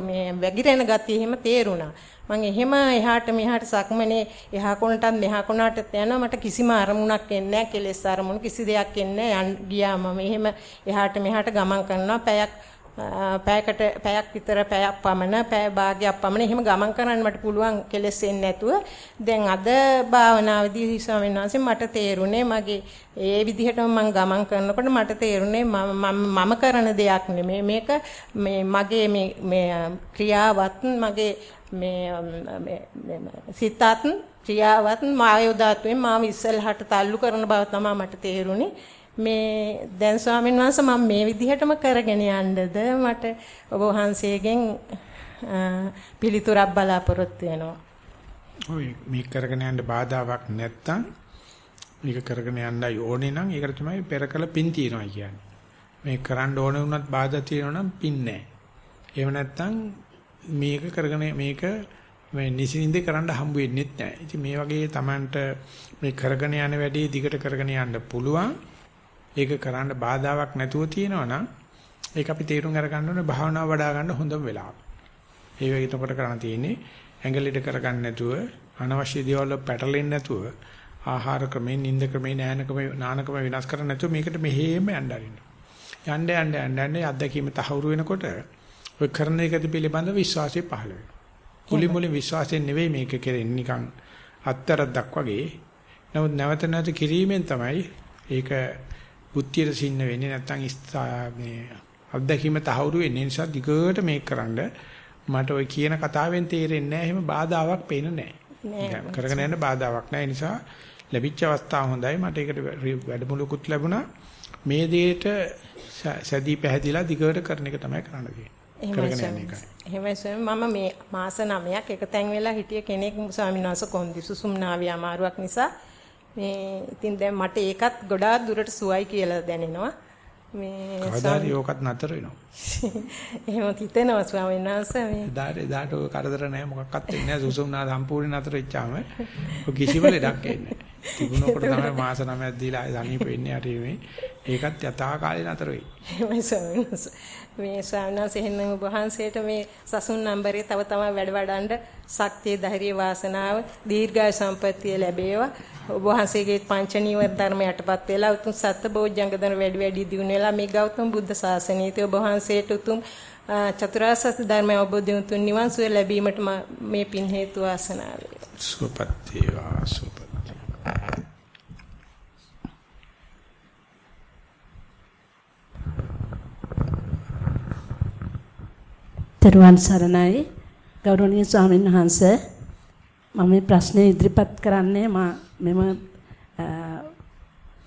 මේ වැగిරෙන ගතිය එහෙම තේරුණා. මම එහෙම එහාට මෙහාට සක්මනේ එහා කොනටත් මෙහා කොනටත් යනවා. මට කිසිම අරමුණක් එන්නේ නැහැ කෙලෙස් අරමුණු කිසි දෙයක් එන්නේ නැහැ. ගියා මම එහෙම එහාට මෙහාට ගමන් කරනවා. පැයක් පැයකට පැයක් විතර පැයක් පමණ පැය භාගයක් පමණ එහෙම ගමන් කරන්න මට පුළුවන් කෙලස් එන්නේ නැතුව. දැන් අද භාවනාවේදී ස්වාමීන් වහන්සේ මට තේරුනේ මගේ ඒ විදිහටම මම ගමන් කරනකොට මට තේරුනේ මම කරන දෙයක් නෙමෙයි. මේක මේ මගේ මේ මේ ක්‍රියාවත් මගේ මේ සිතත් ක්‍රියාවත් මායෝදාතුවෙන් මාව ඉස්සල්හට තල්ලු කරන බව තමයි මට තේරුනේ මේ දැන් ස්වාමීන් වහන්සේ මම මේ විදිහටම කරගෙන යන්නද මට ඔබ වහන්සේගෙන් පිළිතුරක් බලාපොරොත්තු වෙනවා. ඔය මේ කරගෙන යන්න බාධාවක් නැත්තම් මේක කරගෙන යන්නයි ඕනේ නම් ඒකට තමයි පෙරකල පින් තියනවා කියන්නේ. මේ කරන්න ඕනේ වුණත් බාධා තියෙනවා නම් පින් නැහැ. එහෙම නැත්තම් මේක කරගෙන මේක මේ නිසින්ද කරන්න හම්බ වෙන්නේ නැහැ. ඉතින් මේ වගේ Tamanට මේ කරගෙන යන වැඩේ දිගට කරගෙන යන්න පුළුවන්. ඒක කරන්න බාධාවක් නැතුව තියෙනවනම් ඒක අපි තේරුම් අරගන්න ඕනේ භාවනාව වඩා ගන්න හොඳම වෙලාව. ඒ වගේ එතකොට කරන්න තියෙන්නේ ඇඟලිට කරගන්න නැතුව අනවශ්‍ය දේවල් පැටලෙන්නේ නැතුව ආහාර ක්‍රමයෙන් නිින්ද ක්‍රමයෙන් නෑන ක්‍රමයෙන් නාන ක්‍රමයෙන් විනාශ කරන්නේ නැතුව මේකට මෙහෙම යන්න අරින්න. යන්න යන්න යන්න යන්න අත්දැකීම තහවුරු වෙනකොට ඔය කරන එකද පිළිබඳ විශ්වාසය පහළ වෙනවා. මුලි මුලි විශ්වාසයෙන් නෙවෙයි මේක කෙරෙන්නේ නිකන් අත්තරක් වගේ. නමුත් නැවත නැවත කිරීමෙන් තමයි ඒක බුද්ධියට සින්න වෙන්නේ නැත්නම් මේ අත්දැකීම තහවුරු වෙන්නේ නිසා දිගට මේක කරන්න මට ওই කියන කතාවෙන් තේරෙන්නේ නැහැ එහෙම බාධාවක් පේන්නේ නැහැ. කරගෙන යන බාධාවක් නැහැ. ඒ නිසා ලැබිච්ච අවස්ථාව හොඳයි. මට ඒකට වැඩමුළුකුත් ලැබුණා. මේ දෙයට සැදී පැහැදිලා දිගට කරන එක තමයි කරන්න තියෙන්නේ. එහෙමයි මම මේ මාස 9ක් එක තැන් වෙලා හිටිය කෙනෙක් ස්වාමීන් වහන්සේ කොන්දි සුසුම්නාවේ අමාරුවක් නිසා මේ ඉතින් දැන් මට ඒකත් ගොඩාක් දුරට සුවයි කියලා දැනෙනවා. මේ කවදාද ඕකත් නතර වෙනවා. *laughs* එහෙම හිතෙනවා ස්වාමීන් වහන්සේ මේ. එදාට එදාට ඔය කරදර නැහැ මොකක්වත් වෙන්නේ නැහැ සුසුම්නා සම්පූර්ණ නතර වෙච්චාම ඔය කිසිම ලෙඩක් එන්නේ නැහැ. තිබුණකොට තමයි මාස 9ක් දීලා සනීප වෙන්නේ හරි මේ. ඒකත් යථා කාලේ නතර වෙයි. එහෙමයි ස්වාමීන් වහන්සේ. මේ ස්වාමීන් වහන්සේ ඔබ වහන්සේට මේ සසුන් නම්බරේ තව තව වැඩ වඩන්න ශක්තිය ධෛර්ය වාසනාව දීර්ඝායු සම්පන්නිය ලැබේවා. ඔබ වහන්සේගේ පංච නීවර ධර්ම යටපත් වෙලා උතුම් සත්‍ය බෝධ්‍යංග ධර්ම වැඩි වැඩි දියුණු වෙලා මේ ගෞතම බුද්ධ ශාසනයේ ඔබ වහන්සේට උතුම් චතුරාර්ය සත්‍ය ධර්මය අවබෝධ වුතුන් නිවන් සුව ලැබීමට මේ පින් හේතු වාසනා වේ. සුවපත් වේවා සුවපත්. තෙරුවන් සරණයි. ගෞරවනීය ස්වාමීන් වහන්සේ මම මේ ප්‍රශ්නේ ඉදිරිපත් කරන්නේ මා මෙම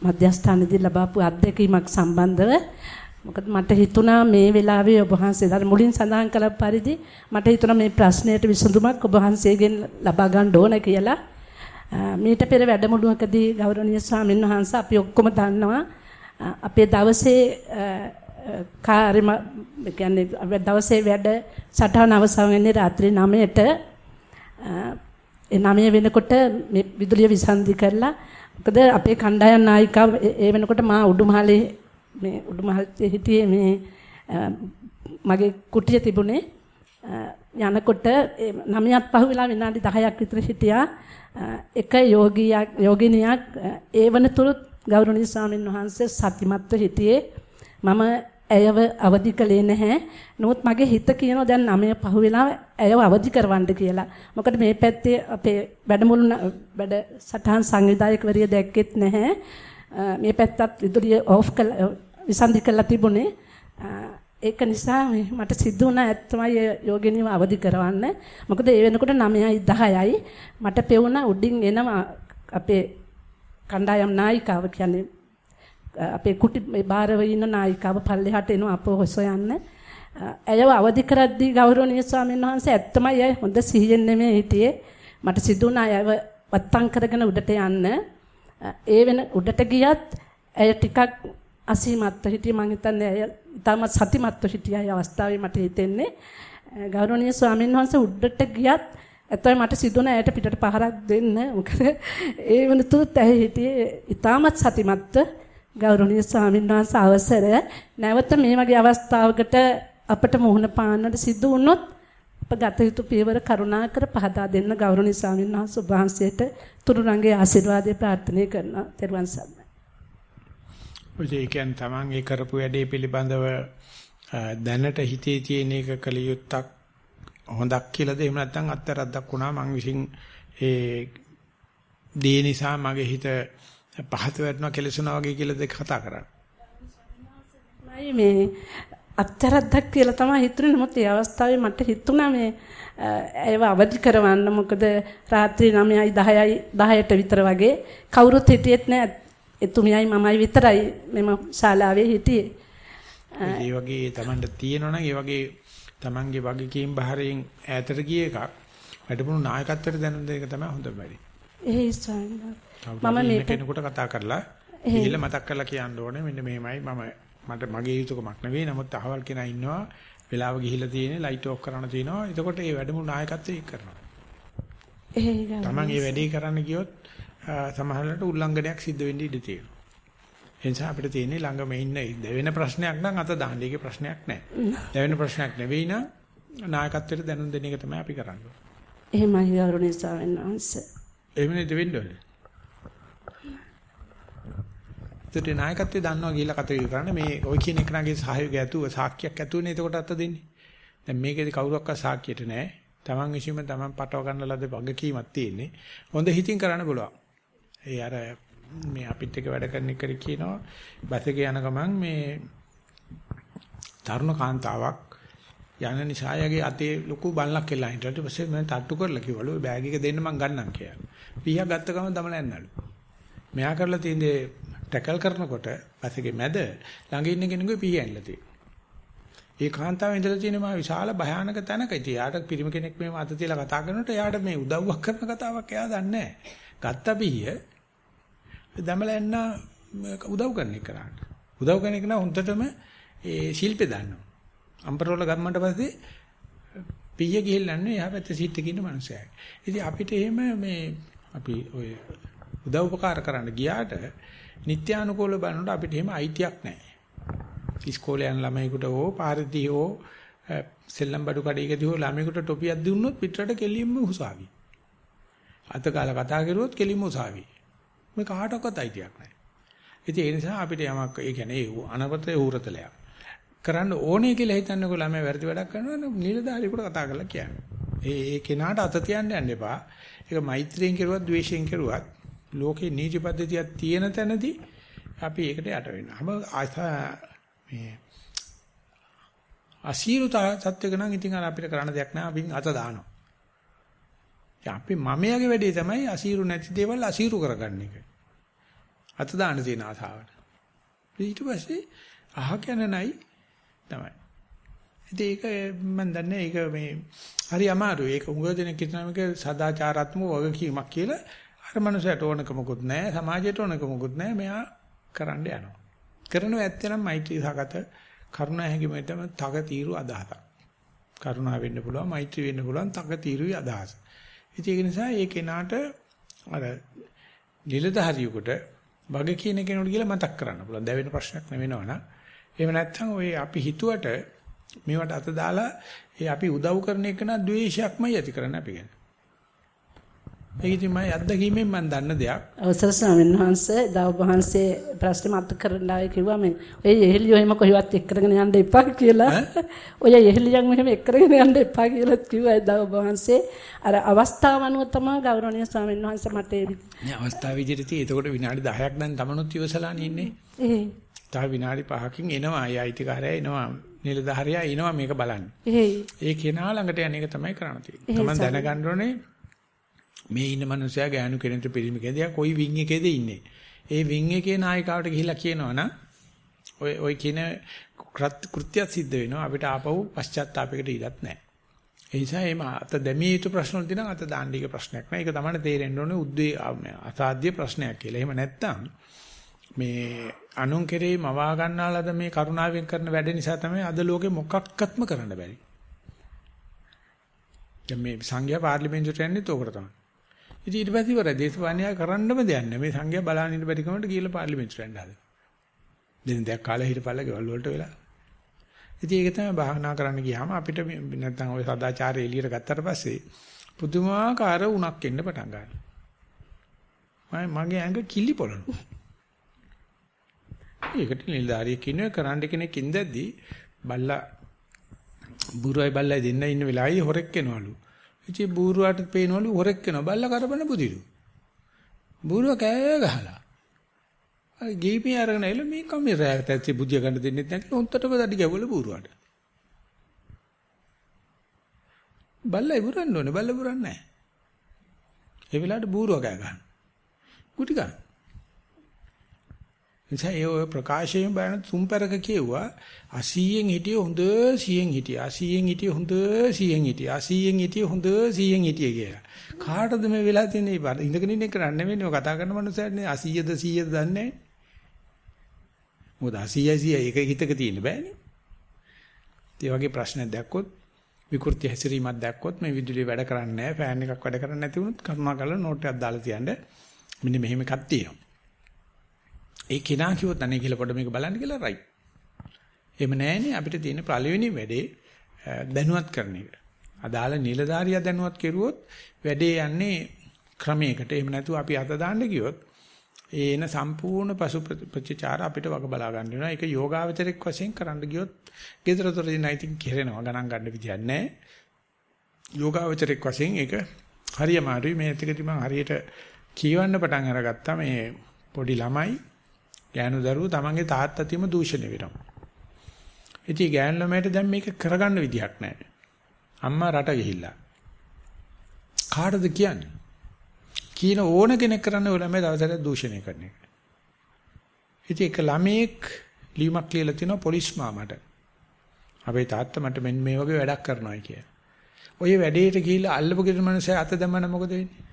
මධ්‍යස්ථානයේදී ලබාපු අත්දැකීමක් සම්බන්ධව. මොකද මට හිතුණා මේ වෙලාවේ ඔබ වහන්සේ මුලින් සඳහන් කළ පරිදි මට හිතුණා මේ ප්‍රශ්නයට විසඳුමක් ඔබ වහන්සේගෙන් ලබා ගන්න ඕන කියලා. මීට පෙර වැඩමුළුවකදී ගෞරවනීය ස්වාමීන් වහන්සේ අපි ඔක්කොම දන්නවා. අපේ දවසේ කාර්යම කියන්නේ දවසේ වැඩ සටහන අවසන් වෙන්නේ රාත්‍රී 9ට ඒ 9 වෙනකොට මේ විදුලිය විසන්ධි කරලා මොකද අපේ කණ්ඩායම් නායිකාව ඒ වෙනකොට මා උඩුමහලේ මේ උඩුමහලේ හිටියේ මේ මගේ කුටිය තිබුණේ. යනකොට 9ත් පහු වෙලා විනාඩි 10ක් විතර හිටියා. එක යෝගියක් යෝගිනියක් ඒ වනතුරුත් ගෞරවනීය ස්වාමීන් වහන්සේ සතිමත්ව හිටියේ. මම ඇයව අවදි කළේ නැහැ. නමුත් මගේ හිත කියනවා දැන් 9 පහ වෙලා ඇයව අවදි කරවන්න කියලා. මොකද මේ පැත්තේ අපේ වැඩමුළු වැඩ සටහන් සංවිධායකවරිය දැක්කෙත් නැහැ. මේ පැත්තත් විදුලිය ඕෆ් කළා විසන්ධි කළා තිබුණේ. ඒක නිසා මට සිද්ධ වුණා ඇත්තමයි යෝගිනිව අවදි කරවන්න. මොකද ඒ වෙනකොට 9යි 10යි මට පෙවුණා උඩින් එනවා අපේ කණ්ඩායම් නායිකාව කියන්නේ අපේ කුටි බාරව ඉන්න නායිකාව පල්ලෙහාට එනවා අපව හොසයන්න. ඇයව අවදි කරද්දී ගෞරවනීය ස්වාමීන් වහන්සේ ඇත්තමයි අය හොඳ සිහියෙන් නෙමෙයි හිටියේ. මට සිදුණා අයව වත්තම් කරගෙන උඩට යන්න. ඒ වෙන උඩට ගියත් ඇය ටිකක් අසීමත්ව හිටියේ මං හිතන්නේ ඇය තාම සතිමත්ව හිටියයි අවස්ථාවේ මට හිතෙන්නේ. ගෞරවනීය ස්වාමීන් වහන්සේ උඩට ගියත් ඇත්තයි මට සිදුණ ඇයට පිටට පහරක් දෙන්න. මොකද ඒ වෙනතුත් ඇය හිටියේ ඊටමත් සතිමත්ව ගෞරවනීය ස්වාමීන් වහන්සේ අවසර නැවත මේ වගේ අවස්ථාවකට අපට මුහුණ පාන්නට සිදු වුණොත් අප ගත යුතු පියවර කරුණාකර පහදා දෙන්න ගෞරවනීය ස්වාමීන් වහන්සේ ඔබ වහන්සේට තුරුරංගේ ආශිර්වාදය ප්‍රාර්ථනා කරනවා. ත්වන් සරණයි. ඔය කියන්නේ Taman ඒ කරපු වැඩේ පිළිබඳව දැනට හිතේ තියෙන එක කලියුත්තක් හොඳක් කියලාද එහෙම නැත්නම් අත්තරද්දක් වුණා මං විසින් ඒ දේ නිසා මගේ හිත පහත වැටෙනවා කෙලසුනා වගේ කියලා දෙක කතා. මයි මේ අත්තරද්දක් කියලා තමයි හිතුනේ නමුත් ඒ අවස්ථාවේ මට හිතුණා මේ ඒව අවදි කරවන්න මොකද රාත්‍රී 9යි 10යි 10ට විතර වගේ කවුරුත් හිටියෙත් නෑ එතුමියයි මමයි විතරයි මෙම ශාලාවේ හිටියේ. ඒ වගේ Tamanට තියෙනවනම් ඒ වගේ Tamanගේ වගකීම් බහරෙන් ඈතට ගිය එකක් වැඩමුණු නායකත්වයට දැනුම් දෙක තමයි හොඳම වැඩි. ඒ ස්වාමීන් මම මේ කෙනෙකුට කතා කරලා ගිහිල්ලා මතක් කරලා කියන්න ඕනේ. මෙන්න මෙහෙමයි. මම මට මගේ යුතුයකමක් නෙවෙයි. නමුත් අහවල් කෙනා ඉන්නවා. වෙලාව ගිහිල්ලා තියෙන්නේ. ලයිට් ඔෆ් කරන්න තියෙනවා. එතකොට ඒ වැඩමුළු නායකත්වය ඒක කරනවා. එහෙයි තමන් මේ වැඩේ කරන්න ගියොත් සමහරවිට උල්ලංඝනයක් සිද්ධ වෙන්න ඉඩ තියෙනවා. ඒ නිසා අපිට තියෙන්නේ ළඟම ඉන්න දෙවෙන ප්‍රශ්නයක් නම් අත දාන්න. ඒකේ ප්‍රශ්නයක් නැහැ. දෙවෙන ප්‍රශ්නයක් නෙවෙයි නම් නායකත්වයට දැනුම් දෙන එක තමයි අපි කරන්නේ. එහෙමයි ගෞරවනීය ස්වාමීන් වහන්සේ. එහෙම නේද වෙන්න ඕනේ. ඒතර නායකත්වයේ දන්නවා කියලා කටයුතු කරන්න මේ ඔය කියන එකනගේ සහයෝගය ඇතුව සාක්ෂියක් ඇතුවනේ එතකොට අත දෙන්නේ. දැන් මේකේදී කවුරක්වත් සාක්ෂියට නැහැ. Taman විශ්ීම Taman පටව ගන්න ලද වගකීමක් තියෙන්නේ. හොඳ හිතින් කරන්න පුළුවන්. ඒ අර මේ අපිත් එක්ක වැඩ කරන එකට කියනවා බස් එකේ යන ගමන් මේ තරුණ කාන්තාවක් යන නිසා යගේ අතේ ලොකු බල්ලක් එල්ලා හිටියට පස්සේ මම තට්ටු කරලා කිව්වලු බෑග් එක දෙන්න මං ගන්නම් කියලා. පීහා ගත්ත ගමන් දමලා යන්නලු. මෙයා කරලා තියෙන්නේ ටැකල් කරනකොට පස්සේ මැද ළඟ ඉන්න කෙනෙකුගේ පිහ ඇනලා තියෙනවා. ඒ කාන්තාව ඉඳලා තියෙන මා විශාල භයානක තැනක. ඉතින් යාට පිරිමි කෙනෙක් මේ අත තියලා කතා කරනකොට එයාට මේ උදව්වක් කරන කතාවක් එයා දන්නේ නැහැ. ගත්ත පිහිය දමලා එන්න උදව් කරන එක කරාට. උදව් කරන එක නම් හොඳටම ඒ ශිල්පේ දන්නවා. අම්පරවල ගම්මන්ට පස්සේ පිහිය ගිහිල්ලා යන්නේ එහා පැත්තේ සීට් එකේ ඉන්න මනුස්සයෙක්. ඉතින් අපිට එහෙම මේ අපි ඔය උදව් උපකාර කරන්න ගියාට නිත්‍යානුකූලව බලනකොට අපිට එහෙම අයිතියක් නැහැ. ඉස්කෝලේ යන ළමයිකට හෝ පාරදී හෝ සෙල්ලම් බඩු කඩේකදී හෝ ළමයිකට ටොපියක් දුන්නොත් පිටරට කෙලින්ම උසාවි. අත කාලා කතා කරුවොත් කෙලින්ම උසාවි. මේ කාටවත් අයිතියක් නැහැ. ඉතින් ඒ නිසා අපිට යමක් ඒ කියන්නේ අනවතේ ඌරතලයක්. කරන්න ඕනේ කියලා හිතන්නකො ළමයා වැරදි වැඩක් කරනවා නම් නිලධාරියෙකුට කතා කරලා කියන්න. ඒ ඒ කෙනාට අත තියන්න යන්න එපා. ඒක මෛත්‍රියෙන් කෙරුවත් ද්වේෂයෙන් කෙරුවත් ලෝකේ නීති පද්ධතියක් තියෙන තැනදී අපි ඒකට යට වෙනවා. හැම මේ අසීරු තත්ත්වයක නම් ඉතින් අර අපිට කරන්න දෙයක් නැහැ. අපි අත දානවා. අපි මමයාගේ වැඩේ තමයි අසීරු නැති දේවල් අසීරු කරගන්න එක. අත දාන්න තියෙන ආසාවට. ඊට පස්සේ අහ කනනයි තමයි. ඉතින් ඒක මම දන්නේ ඒක මේ හරි අමාරුයි. ඒක උගව දෙනෙක් හිතනවා මේක සදාචාරාත්මක වගකීමක් කියලා. අර මනුස්සයට ඕනකමකුත් නැහැ, සමාජයට ඕනකමකුත් නැහැ. මෙයා කරන්න යනවා. කරනවා ඇත්තනම් මෛත්‍රී සහගත කරුණා හැඟීම තමයි තක తీරු අදහසක්. කරුණා වෙන්න පුළුවන්, මෛත්‍රී වෙන්න පුළුවන්, තක తీරුයි අදහස. ඉතින් ඒක නිසා ඒ කෙනාට අර නිලධාරියෙකුට වග කියන කෙනෙකුට කියලා මතක් කරන්න පුළුවන්. දැවෙන ප්‍රශ්නයක් නෙවෙනවනම්. එහෙම නැත්නම් ඔය අපි හිතුවට මේවට අත දාලා ඒ අපි උදව් කරන එක නා ද්වේෂයක්මයි ඇති කරන්න අපි ගැන. ඒක ඉතින් මම අත්දැකීමෙන් මම දන්න දෙයක්. අවසර ස්වාමීන් වහන්සේ දව වහන්සේ ප්‍රශ්න මත කරන්න ආවේ කිව්වා මේ ඔය එහෙලියෝ එහෙම කොහෙවත් එක්කරගෙන යන්න එපා කියලා. ඔය එහෙලියන් මෙහෙම එක්කරගෙන යන්න එපා කියලා කිව්වා දව වහන්සේ. අර අවස්ථාව අනුව තමයි ගෞරවනීය ස්වාමීන් වහන්සේ මට ඒ නෑ අවස්ථාව විදිහට තියෙ. එතකොට විනාඩි 10ක් දැන් තමනුත් ඉවසලානේ ඉන්නේ. ඒ. තව විනාඩි 5කින් එනවා. අය අයිතිකාරයා එනවා. නිලධාරියා එනවා මේක බලන්න. ඒ. ඒ කෙනා ළඟට යන එක තමයි කරන්න තියෙන්නේ. තමන් දැනගන්න ඕනේ මේ ඉන්න මනුස්සයා ගෑනු කෙනෙක්ට පිළිම කෙනෙක් කොයි වින් එකේද ඉන්නේ. ඒ වින් එකේ නායකාවට ගිහිල්ලා කියනවනම් ඔය ඔය කියන කෘත්‍යය සිද්ධ වෙනවා අපිට ආපහු පශ්චාත්තාපයකට ඉඩක් නැහැ. ඒ නිසා එම අත දැමිය යුතු ප්‍රශ්න වල තියෙනවා අත දාන්න එක ප්‍රශ්නයක් නෑ. ඒක තමයි තේරෙන්න ඕනේ උද්වේ අසාධ්‍ය ප්‍රශ්නයක් කියලා. එහෙම නැත්නම් මේ අනුන් කෙරෙහි මවා ගන්නාලද මේ කරුණාවෙන් කරන වැඩ නිසා තමයි අද ලෝකෙ මොකක්වත්ම කරන්න බැරි. දැන් මේ සංඝයා පාර්ලිමේන්තුවට යන්නේ තෝකට තමයි. ඉතින් ඊට පස්සේ ඉවරයි. දේශපාලනය කරන්නම දෙයක් නැහැ. මේ සංඝයා බලන්න ඉන්න බැරි කමකට ගිහලා පාර්ලිමේන්තුවට යන්න හදලා. දෙන දෙයක් කාලේ හිටපල්ලා ගෙවල් වලට වෙලා. ඉතින් ඒක තමයි භාවනා කරන්න ගියාම අපිට නැත්තම් ওই සදාචාරය එළියට ගත්තට පස්සේ පුදුමාකාර උණක් එන්න පටන් ගන්නවා. මගේ ඇඟ කිලි පොළනවා. ඒකට නිලධාරියෙක් ඉන්නේ කරන්න කෙනෙක් ඉඳද්දි බල්ලා බුරුවයි බල්ලයි දෙන්න ඉන්න වෙලාවයි හොරෙක් එනවලු. ඉතින් බූරුවාට පේනවලු හොරෙක් වෙනවා. බල්ලා කරපන බුදිලු. බූරුවා කෑ ගහලා. අර ගීපී අරගෙන එළ මේ කමේ රැයට ඇත්ති බුදිය ගන්න දෙන්නෙත් නැහැ කියලා උන්ටටම දඩි ගැවල බූරුවාට. බල්ලා ඉවරන්න ඕනේ. බල්ලා ඉවරන්නේ නැහැ. ඒ වෙලාවට බූරුවා කෑ ගන්න. කුටි ගන්න. නිසා ඒ ඔය ප්‍රකාශයෙන් බලන තුම්පරක කිව්වා 80න් හිටිය හොඳ 100න් හිටිය 80න් හිටිය හොඳ 100න් හිටිය 80න් හිටිය හොඳ 100න් හිටිය කියලා. කාටද මේ වෙලා තියෙන්නේ ඉඳගෙන ඉන්න කරන්න නෙවෙයි ඔය කතා කරන මනුස්සයනේ 80ද 100ද දන්නේ නැහැ. මොකද 80 100 එක හිතක තියෙන්න බෑනේ. ඒ වගේ ප්‍රශ්නයක් දැක්කොත් විකෘති හැසිරීමක් දැක්කොත් මේ විදුලිය වැඩ කරන්නේ නැහැ ෆෑන් එකක් වැඩ කරන්නේ නැති වුණොත් කරුණාකරලා නෝට් එකක් දාලා තියන්න මෙන්න මෙහෙම එකක් තියෙනවා. ඒ කෙනා කිව්වොත් අනේ කියලා පොඩ්ඩ මේක බලන්න කියලා රයි. එහෙම නැහැනේ අපිට තියෙන පළවෙනි වැඩේ දැනුවත් කරන එක. අදාළ නිලධාරියා දැනුවත් කෙරුවොත් වැඩේ යන්නේ ක්‍රමයකට. එහෙම නැතුව අපි අත දාන්න ගියොත් ඒන සම්පූර්ණ පසු ප්‍රතිචාර අපිට වග බලා ගන්න වෙනවා. ඒක යෝගාවචරයක් වශයෙන් කරන්න ගියොත් gedaratොරදී නැතිනම් කෙරෙනවා ගණන් ගන්න විදියක් නැහැ. යෝගාවචරයක් වශයෙන් ඒක හරි අමාරුයි. මේ ටිකදී මම හරියට කියවන්න පටන් අරගත්තා මේ පොඩි ළමයි ගෑනු දරුවෝ තමන්ගේ තාත්තා තියම දූෂණය වෙනවා. ඉතින් ගෑනු ළමයට දැන් මේක කරගන්න විදිහක් නැහැ. අම්මා රට ගිහිල්ලා. කාටද කියන්නේ? කීන ඕන කෙනෙක් කරන්න ඕන ළමයි දවසට දූෂණය කරන එක. ඉතින් එක ළමෙක් ලියුමක් ලියලා තිනවා පොලිස් මාමට. අපේ තාත්තා මට මෙන්න මේ වගේ වැඩක් කරනවා කියලා. ඔය වැඩේට ගිහිල්ලා අල්ලපු ගෙදර මිනිස්සු අත දැම්මම මොකද වෙන්නේ?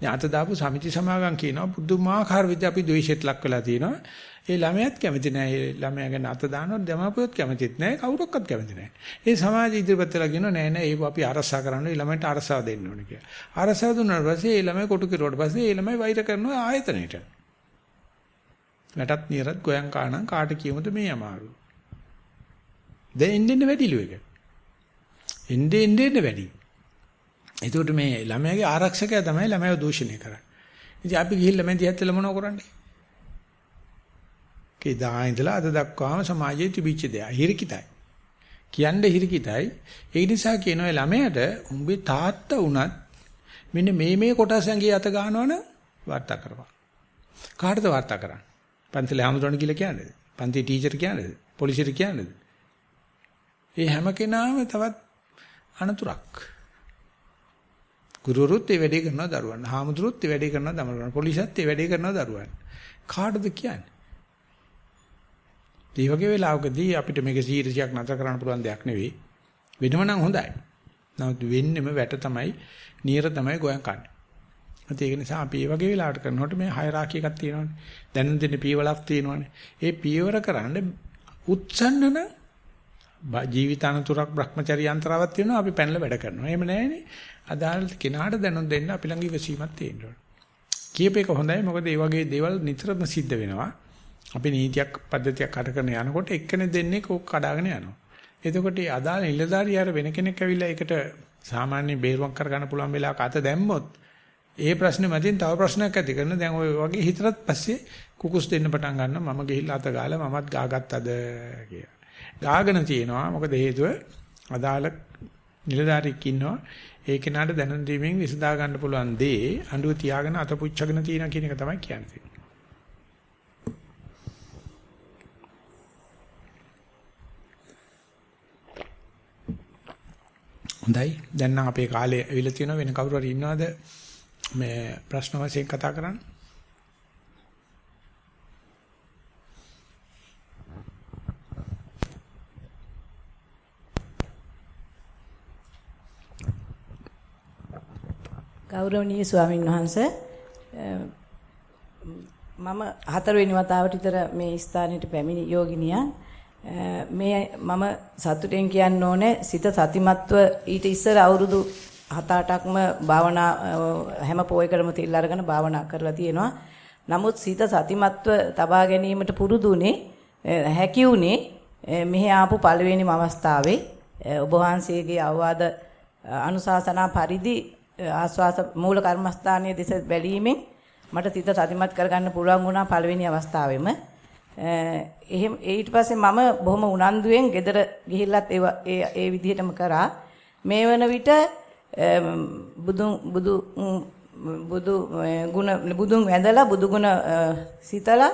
ඥාත දාපු සමිති සමාගම් කියනවා පුදුමාකාර විදිහ අපි ද්වේෂයට ලක් වෙලා තියෙනවා. ඒ ළමයාත් කැමති නැහැ. ඒ ළමයා ගැන අත දානොත් දමාපියොත් කැමතිත් නැහැ. කවුරක්වත් කැමති නැහැ. ඒ සමාජ ඉදිරිපත් වෙලා කියනවා නෑ නෑ ඒක අපි අරසා කරන්න ඒ ළමයට අරසා දෙන්න ඕනේ කියලා. අරසා දුන්නාට පස්සේ ඒ ළමයි කොටු කිරුවට පස්සේ ඒ ළමයි වෛර කරනවා ආයතනෙට. වැටත් නියරත් ගෝයන් කාණන් කාට කියමුද මේ අමාරු. දැන් එන්නේ වැඩිලු එක. එන්නේ එන්නේ වැඩි. එතකොට මේ ළමයාගේ ආරක්ෂකයා තමයි ළමයාව දූෂණය කරන්නේ. ඉතින් අපි ගිහින් ළමයි දිහත් වෙලා මොනව කරන්නේ? කේදා ඉඳලා අද දක්වාම සමාජයේ තිබිච්ච දෙයක්. හිරිකිතයි. කියන්නේ හිරිකිතයි. ඒ නිසා කියනවා ළමයාට උඹේ තාත්තා වුණත් මෙන්න මේ මේ කොටස් ඇඟේ අත ගන්නවනම් වාර්තා කරපන්. කාටද වාර්තා කරන්නේ? පන්තිලේ හැමදෙරණ කියලා කියන්නේ. පන්ති ටීචර් කියන්නේ. පොලිසියට කියන්නේ. ඒ හැම කෙනාම තවත් අනතුරක්. ගුරුවරුත් ඒ වැඩේ කරනවා දරුවන්. හාමුදුරුවොත් ඒ වැඩේ කරනවා දරුවන්. පොලිසියත් ඒ වැඩේ කරනවා දරුවන්. කාටද කියන්නේ? ඒ වගේ වෙලාවකදී අපිට මේක 100ක් නතර කරන්න පුළුවන් දෙයක් නෙවෙයි. වෙනව නම් හොඳයි. නමුත් වෙන්නෙම වැට තමයි, නියර තමයි ගෝයන් කන්නේ. ඒක නිසා අපි මේ වගේ වෙලාවට කරනකොට මේ හයරාකි එකක් තියෙනවානේ. දැනුම් දෙන්න පියවලක් තියෙනවානේ. ඒ පියවර කරන්න උත්සන්නන ජීවිතානතුරක් Brahmacharya යන්ත්‍රාවක් තියෙනවා අපි පැනලා වැඩ කරනවා. එහෙම නැහැනේ. අදාළ කෙනාට දැනුම් දෙන්න අපි ළඟ ඉවසීමක් තියෙන්න ඕනේ. කියපේක හොඳයි මොකද මේ වගේ දේවල් නිතරම සිද්ධ වෙනවා. අපි නීතියක් පද්ධතියක් අට කරන යනකොට එක්කෙනෙක් දෙන්නේ කෝක් කඩාගෙන යනවා. එතකොට මේ අදාළ නිලධාරිය අර වෙන කෙනෙක් ඇවිල්ලා ඒකට සාමාන්‍ය බේරුවක් කරගන්න පුළුවන් වෙලාවක අත දැම්මොත් ඒ ප්‍රශ්නේ මතින් තව ප්‍රශ්නයක් ඇති කරන දැන් ඔය වගේ හිතරත් පස්සේ කුකුස් දෙන්න පටන් ගන්නවා මම ගිහිල්ලා අත ගාලා මමත් ගාගත්තද කියලා. ගාගෙන තියෙනවා. මොකද හේතුව? අදාළ නිලධාරියෙක් ඉන්නවා. ඒ කෙනාට දැනුම් දීමෙන් විසඳා ගන්න පුළුවන් දේ අඬුව තියාගෙන අත පුච්චගෙන තියෙන කියන එක තමයි කියන්නේ. හොඳයි. දැන් නම් අපේ කාලේ ඇවිල්ලා තියෙනවා. වෙන කවුරු හරි ඉන්නවද? මේ ප්‍රශ්න වශයෙන් කතා කරන්න? ගෞරවනීය ස්වාමින් වහන්සේ මම හතරවෙනි වතාවට විතර මේ ස්ථානෙට පැමිණි යෝගිනියා මේ මම සතුටෙන් කියන්න ඕනේ සිත සතිමත්ව ඊට ඉස්සර අවුරුදු 7-8ක්ම භාවනා හැම පොයකටම තිල් අරගෙන භාවනා කරලා තියෙනවා. නමුත් සිත සතිමත්ව තබා ගැනීමට පුරුදුනේ හැකි උනේ මෙහි ආපු පළවෙනිම අවස්ථාවේ ඔබ වහන්සේගේ අවවාද අනුශාසනා පරිදි ආස්වාස මූල කර්මස්ථානයේ දෙස බැලීමෙන් මට සිත සතිමත් කරගන්න පුළුවන් වුණා පළවෙනි අවස්ථාවෙම. එහෙම ඊට පස්සේ මම බොහොම උනන්දුවෙන් ගෙදර ගිහිල්ලත් ඒ ඒ විදිහටම කරා. මේ වන විට බුදුන් බුදු බුදු ගුණ බුදුන් වැඳලා බුදු ගුණ සිතලා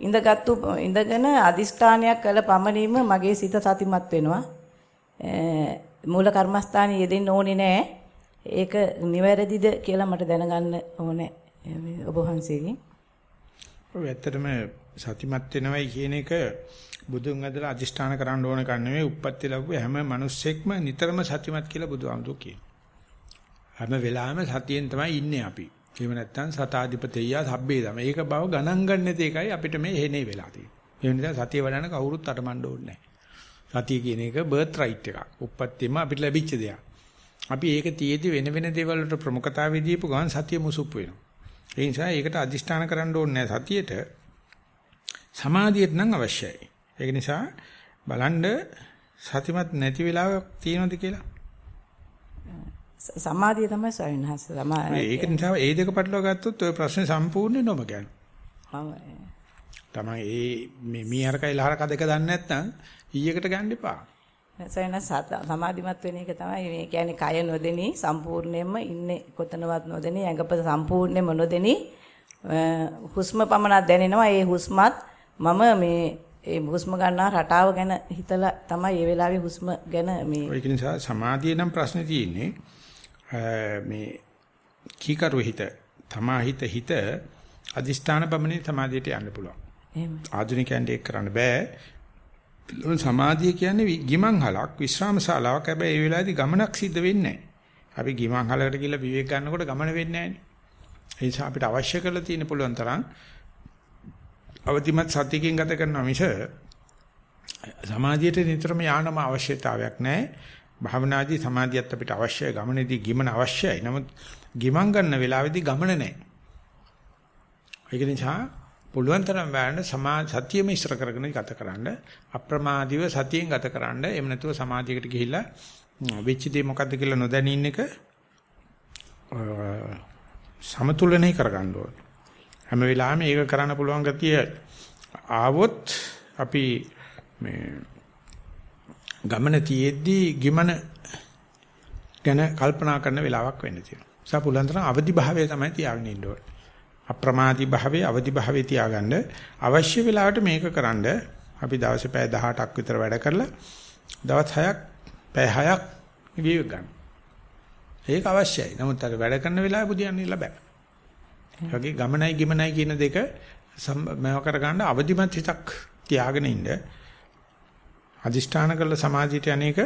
ඉඳගත්තු ඉඳගෙන අදිෂ්ඨානයක් කළ පමණින්ම මගේ සිත සතිමත් වෙනවා. මූල කර්මස්ථානයේ යෙදෙන්න ඕනේ නැහැ. ඒක නිවැරදිද කියලා මට දැනගන්න ඕනේ ඔබ වහන්සේගෙන්. ඔව් ඇත්තටම සතිමත් වෙනවයි කියන එක බුදුන් ඇදලා අදිෂ්ඨාන කරන්න ඕන කන්නේ නෙවෙයි උප්පත්ති ලැබුව හැම මිනිස්සෙක්ම නිතරම සතිමත් කියලා බුදුහාමුදුරු කියනවා. හැම වෙලාවෙම සතියෙන් තමයි ඉන්නේ අපි. එහෙම නැත්නම් සතාධිපතිය සබ්බේ තම. ඒක බව ගණන් ගන්න එකයි අපිට මේ හේනේ වෙලා තියෙන්නේ. ඒ නිසා සතිය වඩන කවුරුත් අටමඬ ඕනේ නැහැ. සතිය කියන එක බර්ත් රයිට් එකක්. උප්පත්තියම අපිට ලැබිච්ච දෙයක්. අපි ඒක තියේදී වෙන වෙන දේවල් වලට ප්‍රමුඛතාවය දීපු ගමන් සතිය මුසුප් වෙනවා. ඒ නිසා ඒකට අදිෂ්ඨාන කරන්න ඕනේ සතියට සමාධියට නම් අවශ්‍යයි. ඒක නිසා බලන්න සතිමත් නැති වෙලාවක් තියෙනවද කියලා. සමාධිය තමයි ස්වාමීන් වහන්සේ. ඒක නිසා ඒ දෙක පැටලව ගත්තොත් ඔය ප්‍රශ්නේ සම්පූර්ණ නොම ගන්න. තමයි ඒ මේ මීහරකයි ලහරක දෙක දන්නේ නැත්නම් ඊයකට ගන්න එපා. සයන සමාධිමත් වෙන එක තමයි මේ කියන්නේ කය නොදෙනී සම්පූර්ණයෙන්ම ඉන්නේ කොතනවත් නොදෙනී ඇඟපත සම්පූර්ණයෙන්ම නොදෙනී හුස්ම පමණක් දැනෙනවා ඒ හුස්මත් මම මේ ඒ හුස්ම ගන්නා රටාව ගැන හිතලා තමයි මේ වෙලාවේ හුස්ම ගැන මේ ඒක නිසා සමාධිය නම් ප්‍රශ්නේ තියෙන්නේ මේ කීකරු හිත තමා හිත හිත අදිෂ්ඨාන පමණින් සමාධියට යන්න පුළුවන්. එහෙම. ආධුනිකයන්ට ඒක කරන්න බෑ. සමාධිය කියන්නේ ගිමන් හලක් විශ්‍රාම ශාලාවක්. හැබැයි ඒ වෙලාවේදී ගමනක් සිද්ධ වෙන්නේ නැහැ. අපි ගිමන් හලකට ගිහලා විවේක ගන්නකොට ගමන වෙන්නේ නැහැ. ඒ නිසා අපිට අවශ්‍ය කරලා තියෙන පුළුවන් තරම් අවදිමත් සතියකින් ගත කරනවා මිස සමාධියට නිතරම යානම අවශ්‍යතාවයක් නැහැ. භාවනාදී සමාධියත් අපිට අවශ්‍යයි. ගමනේදී ගිමන අවශ්‍යයි. නමුත් ගිමන් ගන්න වෙලාවේදී ගමන නැහැ. ඒක නිසා පුළුවන් තරම් වෑයන සමා සතියෙම ඉස්සර කරගෙන ගතකරනද අප්‍රමාදීව සතියෙන් ගතකරනද එහෙම නැතුව සමාධියකට ගිහිල්ලා වෙච්ච දේ මොකද්ද කියලා නොදැනින් එක සමතුලනය කරගන්න ඕනේ හැම වෙලාවෙම ඒක කරන්න පුළුවන් ගතිය ආවොත් අපි මේ ගමන තියේදී ගිමන ගැන කල්පනා කරන වෙලාවක් වෙන්න තියෙනවා. නිසා පුලන්තර අවදි භාවය තමයි තියාගෙන ඉන්න ඕනේ. අප්‍රමාදී භාවයේ අවදි භාවයේ තියාගන්න අවශ්‍ය වෙලාවට මේක කරන්ඩ අපි දවසේ පැය 18ක් විතර වැඩ කරලා දවස් 6ක් පැය 6ක් විවේක ගන්න. ඒක අවශ්‍යයි. නමුත් අර වැඩ කරන වෙලාවේ බුදියන්න ඉන්න බෑ. ඒ වගේ ගමනයි ගිමනයි කියන දෙක මේව කරගන්න අවදිමත් හිතක් තියාගෙන ඉන්න. අදිෂ්ඨාන කළ සමාධියට අනේක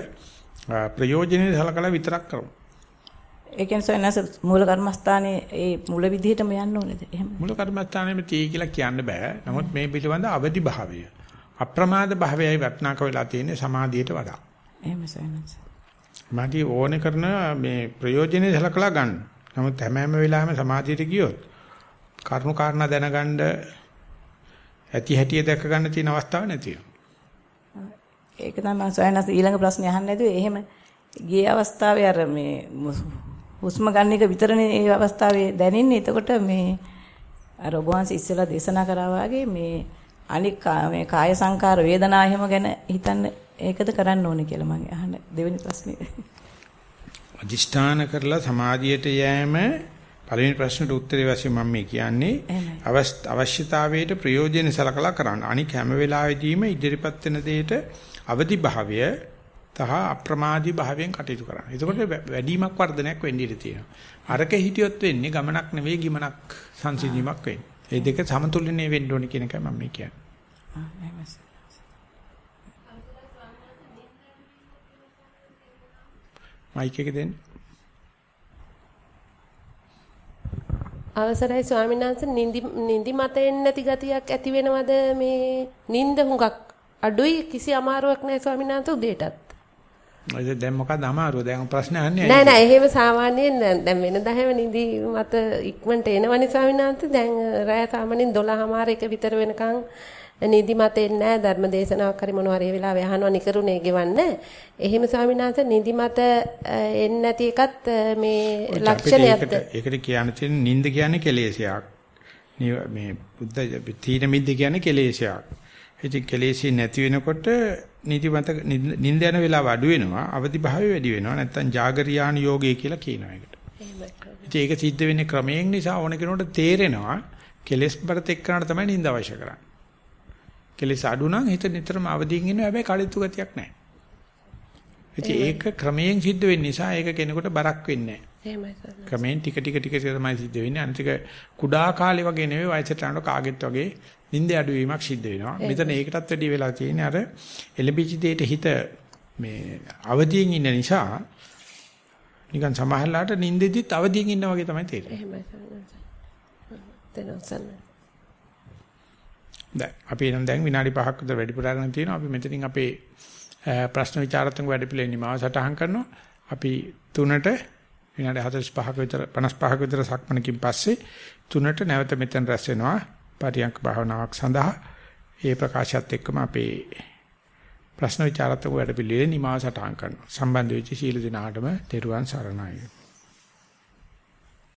ප්‍රයෝජනෙයි සලකලා විතරක් කරමු. ඒ කියන්නේ සයනස මූල කර්මස්ථානයේ ඒ මුල විදිහටම යන්න ඕනේද? එහෙම. මූල කර්මස්ථානයේ තී කියලා කියන්න බෑ. නමුත් මේ පිළිබඳ අවදි භාවය අප්‍රමාද භාවයයි වටනාක වෙලා තියෙන්නේ සමාධියට වඩා. එහෙම සයනස. මාදී ඕනේ කරන මේ ප්‍රයෝජනෙයි සලකලා ගන්න. නමුත් හැම හැම වෙලාවෙම සමාධියට ගියොත් කරුණු කාරණා දැනගන්න ඇති හැටිය දැක ගන්න තියෙන අවස්ථාවක් නැති වෙනවා. ඒක තමයි සයනස ඊළඟ ප්‍රශ්නේ අහන්න නැදුවේ. එහෙම ගිය අවස්ථාවේ අර මේ හුස්ම ගන්න එක විතරනේ ඒ අවස්ථාවේ දැනෙන්නේ. එතකොට මේ අර ඔබ වහන්සේ ඉස්සෙල්ලා දේශනා කරා වගේ මේ අනික් මේ කාය සංකාර වේදනා එහෙම ගැන හිතන්න ඒකද කරන්න ඕනේ කියලා මම අහන්න දෙවෙනි ප්‍රශ්නේ. අදිෂ්ඨාන කරලා සමාධියට යෑම පළවෙනි ප්‍රශ්නට උත්තරේ වශයෙන් මම මේ කියන්නේ අවශ්‍යතාවයට ප්‍රයෝජන සලකලා කරන්න. අනික හැම වෙලාවෙදීම ඉදිරිපත් වෙන දෙයට අවදි භාවය තහ අප්‍රමාදී භාවයෙන් කටයුතු කරන්න. එතකොට වැඩිමක් වර්ධනයක් වෙන්න ඉඩ තියෙනවා. අරක හිටියොත් වෙන්නේ ගමනක් නෙවෙයි ගිමනක් සංසිඳීමක් වෙන්නේ. මේ දෙක සමතුලිතනේ වෙන්න ඕනේ කියන එකයි මම මේ කියන්නේ. මයික් එක දෙන්න. අවසරයි ස්වාමීන් වහන්සේ නිදි නිදි මතෙන් නැති ගතියක් ඇති වෙනවද මේ නිින්ද හුඟක් අඩුයි කිසි අමාරුවක් නැහැ ස්වාමීන් වහන්සේ උදේටත්. දැන් මොකක්ද අමාරුව? දැන් ප්‍රශ්න අහන්නේ නෑ නෑ එහෙම සාමාන්‍යයෙන් දැන් වෙනදා හැම නිදි මත ඉක්මනට එනවනේ ස්වාමීන් වහන්සේ දැන් රෑ සාමාන්‍යයෙන් 12:00මාර එක විතර වෙනකන් නිදි මත එන්නේ නෑ ධර්ම දේශනාවක් හරි මොනවා හරි ඒ වෙලාවේ අහනවා නිකරුණේ ගෙවන්න. එහෙම ස්වාමීන් වහන්සේ නිදි මත එන්නේ නැති එකත් මේ ලක්ෂණයක්ද? ඒකට කියන්න තියෙන නිින්ද කියන්නේ කෙලෙසයක්. මේ බුද්ධ තීන මිද්ද කියන්නේ කෙලෙසයක්. ඉතින් කෙලෙසි නැති වෙනකොට නිදිමත නිින්ද යන වෙලාව අඩු වෙනවා අවදි භාවය වැඩි වෙනවා නැත්තම් జాగරියාන යෝගය කියලා කියනවා ඒකට. එහෙමයි. ඒක සිද්ධ වෙන්නේ ක්‍රමයෙන් නිසා ඕන කෙනෙකුට තේරෙනවා කෙලස් බරත් එක්කනට තමයි නිින්ද අවශ්‍ය කරන්නේ. කෙලස් අඩු නම් හිත නිතරම අවදිින් ඉන්නවා හැබැයි කලිතු ගතියක් නැහැ. ඉතින් ඒක ක්‍රමයෙන් සිද්ධ වෙන්න නිසා ඒක කෙනෙකුට බරක් වෙන්නේ නැහැ. එහෙමයි සර්. ක්‍රමයෙන් ටික ටික ටික තමයි සිද්ධ වෙන්නේ. අනිතික කුඩා කාලේ වගේ නෙවෙයි වයසට යනකොට කාගෙත් වගේ නිින්ද අඩුවීමක් සිද්ධ වෙනවා. මෙතන ඒකටත් වැඩි වෙලා තියෙන්නේ අර එලෙබිචි දෙයට හිත මේ අවදියෙන් ඉන්න නිසා නිකන් සමහරලාට නිින්දෙදිත් අවදියෙන් ඉන්නා වගේ තමයි තේරෙන්නේ. එහෙමයි. දැන් අපි නම් දැන් විනාඩි 5ක් විතර වැඩිපුර අරගෙන තියෙනවා. අපි මෙතනින් අපේ ප්‍රශ්න විචාරාත්මක වැඩපිළිවෙල නිමාව සටහන් කරනවා. අපි තුනට විනාඩි 45ක විතර 55ක විතර සක්මනකින් පස්සේ තුනට නැවත මෙතන රැස් වෙනවා. පරියන්ක භාවනාවක් සඳහා ඒ ප්‍රකාශයත් එක්කම අපේ ප්‍රශ්න විචාරත්මක වැඩ පිළිවෙලේ නිමාව සටහන් කරනවා. සම්බන්ධ වෙච්ච සීල දිනාටම තෙරුවන් සරණයි.